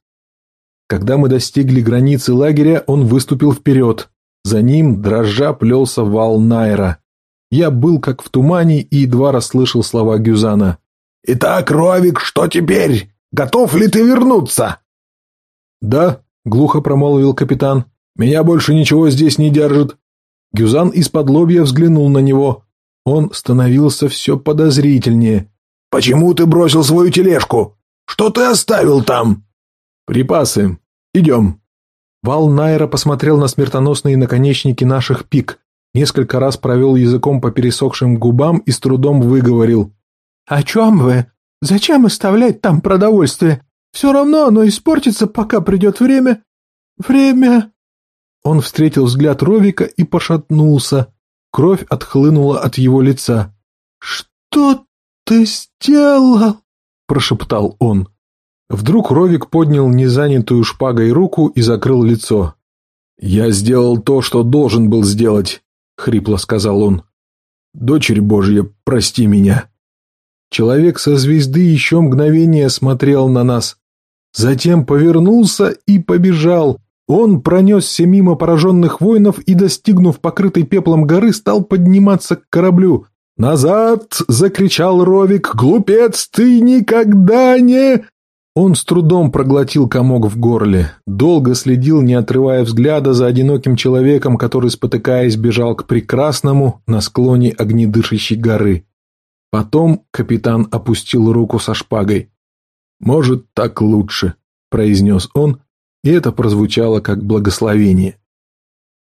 Когда мы достигли границы лагеря, он выступил вперед. За ним, дрожа, плелся вал Найра. Я был как в тумане и едва расслышал слова Гюзана. «Итак, Ровик, что теперь? Готов ли ты вернуться?» «Да», — глухо промолвил капитан, — «меня больше ничего здесь не держит». Гюзан из-под лобья взглянул на него. Он становился все подозрительнее. «Почему ты бросил свою тележку? Что ты оставил там?» «Припасы. Идем». Вал Найра посмотрел на смертоносные наконечники наших пик, несколько раз провел языком по пересохшим губам и с трудом выговорил. «О чем вы? Зачем оставлять там продовольствие? Все равно оно испортится, пока придет время. Время...» Он встретил взгляд Ровика и пошатнулся. Кровь отхлынула от его лица. «Что ты сделал?» – прошептал он. Вдруг Ровик поднял незанятую шпагой руку и закрыл лицо. «Я сделал то, что должен был сделать», — хрипло сказал он. «Дочерь Божья, прости меня». Человек со звезды еще мгновение смотрел на нас. затем повернулся и побежал. Он пронесся мимо пораженных воинов и, достигнув покрытой пеплом горы, стал подниматься к кораблю. «Назад!» — закричал Ровик. «Глупец, ты никогда не...» Он с трудом проглотил комок в горле, долго следил, не отрывая взгляда за одиноким человеком, который, спотыкаясь, бежал к прекрасному на склоне огнедышащей горы. Потом капитан опустил руку со шпагой. «Может, так лучше», — произнес он, и это прозвучало как благословение.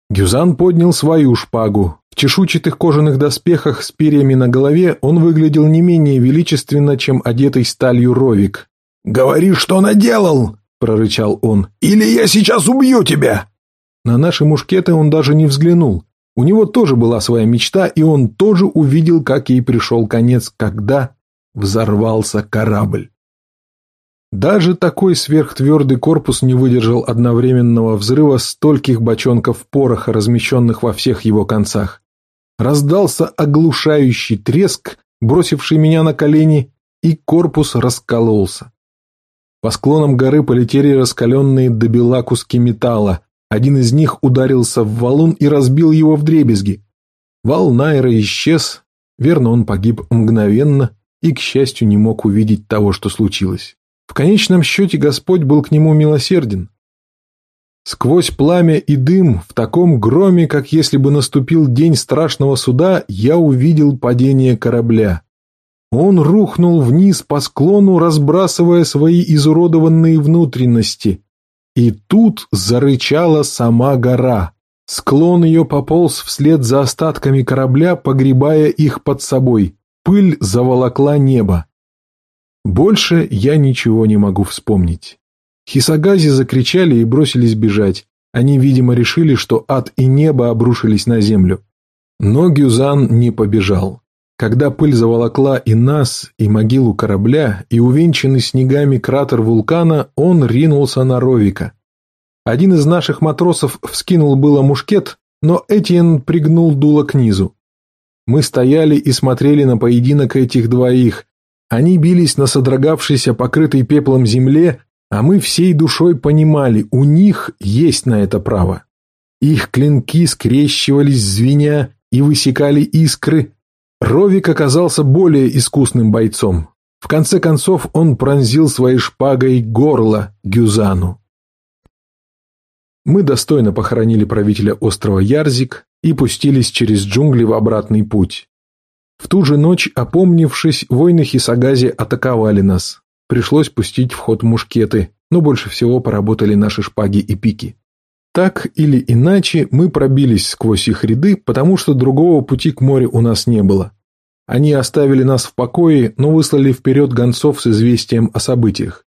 Гюзан поднял свою шпагу. В чешуйчатых кожаных доспехах с перьями на голове он выглядел не менее величественно, чем одетый сталью ровик. «Говори, что наделал!» — прорычал он. «Или я сейчас убью тебя!» На наши мушкеты он даже не взглянул. У него тоже была своя мечта, и он тоже увидел, как ей пришел конец, когда взорвался корабль. Даже такой сверхтвердый корпус не выдержал одновременного взрыва стольких бочонков пороха, размещенных во всех его концах. Раздался оглушающий треск, бросивший меня на колени, и корпус раскололся. По склонам горы полетели раскаленные до бела куски металла. Один из них ударился в валун и разбил его в дребезги. Вал Найра исчез, верно, он погиб мгновенно и, к счастью, не мог увидеть того, что случилось. В конечном счете Господь был к нему милосерден. Сквозь пламя и дым, в таком громе, как если бы наступил день страшного суда, я увидел падение корабля. Он рухнул вниз по склону, разбрасывая свои изуродованные внутренности. И тут зарычала сама гора. Склон ее пополз вслед за остатками корабля, погребая их под собой. Пыль заволокла небо. Больше я ничего не могу вспомнить. Хисагази закричали и бросились бежать. Они, видимо, решили, что ад и небо обрушились на землю. Но Гюзан не побежал. Когда пыль заволокла и нас, и могилу корабля, и увенчанный снегами кратер вулкана, он ринулся на Ровика. Один из наших матросов вскинул было мушкет, но Этьен пригнул дуло к низу. Мы стояли и смотрели на поединок этих двоих, они бились на содрогавшейся, покрытой пеплом земле, а мы всей душой понимали, у них есть на это право. Их клинки скрещивались, звеня, и высекали искры. Ровик оказался более искусным бойцом. В конце концов он пронзил своей шпагой горло Гюзану. Мы достойно похоронили правителя острова Ярзик и пустились через джунгли в обратный путь. В ту же ночь, опомнившись, воины Хисагази атаковали нас. Пришлось пустить в ход мушкеты, но больше всего поработали наши шпаги и пики. Так или иначе, мы пробились сквозь их ряды, потому что другого пути к морю у нас не было. Они оставили нас в покое, но выслали вперед гонцов с известием о событиях.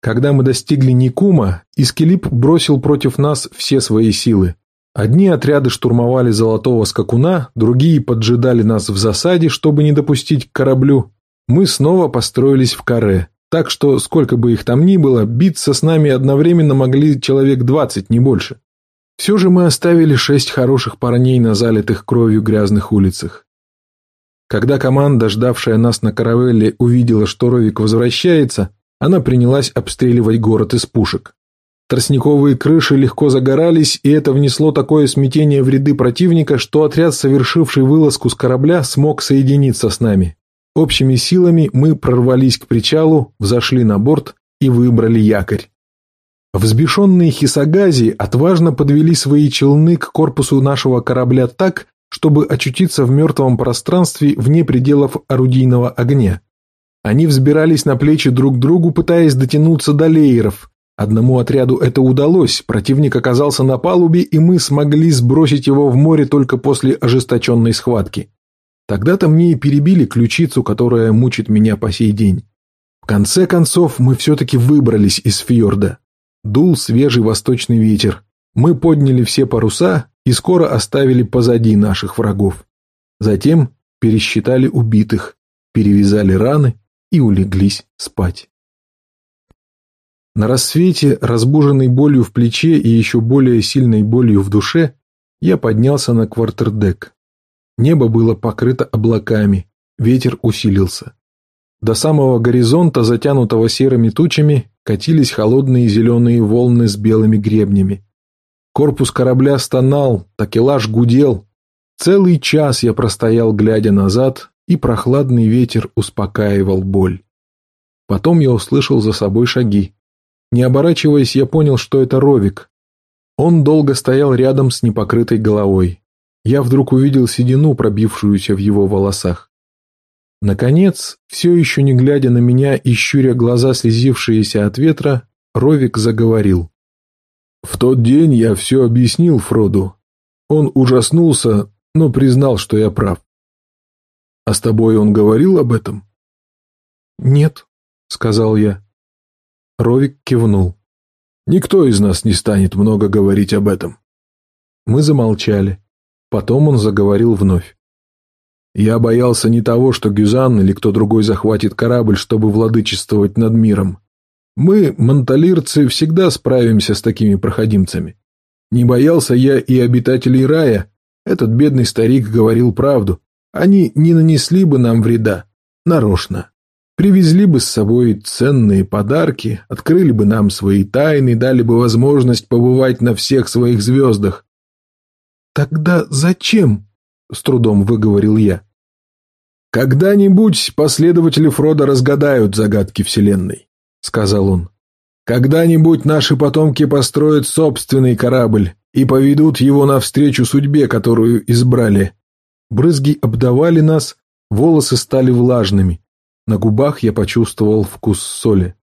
Когда мы достигли Никума, Искелип бросил против нас все свои силы. Одни отряды штурмовали Золотого Скакуна, другие поджидали нас в засаде, чтобы не допустить к кораблю. Мы снова построились в каре, так что, сколько бы их там ни было, биться с нами одновременно могли человек двадцать, не больше. Все же мы оставили шесть хороших парней на залитых кровью грязных улицах. Когда команда, ждавшая нас на каравелле, увидела, что Ровик возвращается, она принялась обстреливать город из пушек. Тростниковые крыши легко загорались, и это внесло такое смятение в ряды противника, что отряд, совершивший вылазку с корабля, смог соединиться с нами. Общими силами мы прорвались к причалу, взошли на борт и выбрали якорь. Взбешенные хисагази отважно подвели свои челны к корпусу нашего корабля так, чтобы очутиться в мертвом пространстве вне пределов орудийного огня. Они взбирались на плечи друг другу, пытаясь дотянуться до лееров, Одному отряду это удалось, противник оказался на палубе, и мы смогли сбросить его в море только после ожесточенной схватки. Тогда-то мне и перебили ключицу, которая мучит меня по сей день. В конце концов, мы все-таки выбрались из фьорда. Дул свежий восточный ветер. Мы подняли все паруса и скоро оставили позади наших врагов. Затем пересчитали убитых, перевязали раны и улеглись спать. На рассвете, разбуженный болью в плече и еще более сильной болью в душе, я поднялся на квартердек. Небо было покрыто облаками, ветер усилился. До самого горизонта, затянутого серыми тучами, катились холодные зеленые волны с белыми гребнями. Корпус корабля стонал, такелаж гудел. Целый час я простоял, глядя назад, и прохладный ветер успокаивал боль. Потом я услышал за собой шаги. Не оборачиваясь, я понял, что это Ровик. Он долго стоял рядом с непокрытой головой. Я вдруг увидел седину, пробившуюся в его волосах. Наконец, все еще не глядя на меня и щуря глаза, слезившиеся от ветра, Ровик заговорил. «В тот день я все объяснил Фроду. Он ужаснулся, но признал, что я прав. А с тобой он говорил об этом?» «Нет», — сказал я. Ровик кивнул. «Никто из нас не станет много говорить об этом». Мы замолчали. Потом он заговорил вновь. Я боялся не того, что Гюзан или кто другой захватит корабль, чтобы владычествовать над миром. Мы, манталирцы, всегда справимся с такими проходимцами. Не боялся я и обитателей рая. Этот бедный старик говорил правду. Они не нанесли бы нам вреда. Нарочно. Привезли бы с собой ценные подарки, открыли бы нам свои тайны, дали бы возможность побывать на всех своих звездах. «Тогда зачем?» с трудом выговорил я. «Когда-нибудь последователи Фрода разгадают загадки Вселенной», — сказал он. «Когда-нибудь наши потомки построят собственный корабль и поведут его навстречу судьбе, которую избрали». Брызги обдавали нас, волосы стали влажными. На губах я почувствовал вкус соли.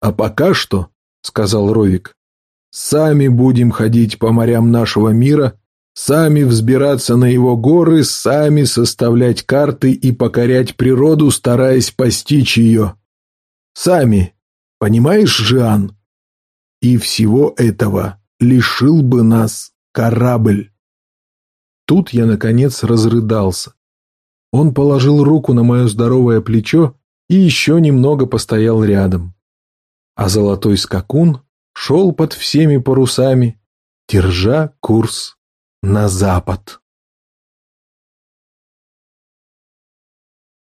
«А пока что», — сказал Ровик, — «сами будем ходить по морям нашего мира Сами взбираться на его горы, сами составлять карты и покорять природу, стараясь постичь ее. Сами, понимаешь, Жиан? И всего этого лишил бы нас корабль. Тут я, наконец, разрыдался. Он положил руку на мое здоровое плечо и еще немного постоял рядом. А золотой скакун шел под всеми парусами, держа курс на запад.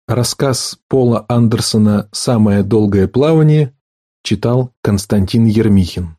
Рассказ Пола Андерсона «Самое долгое плавание» читал Константин Ермихин.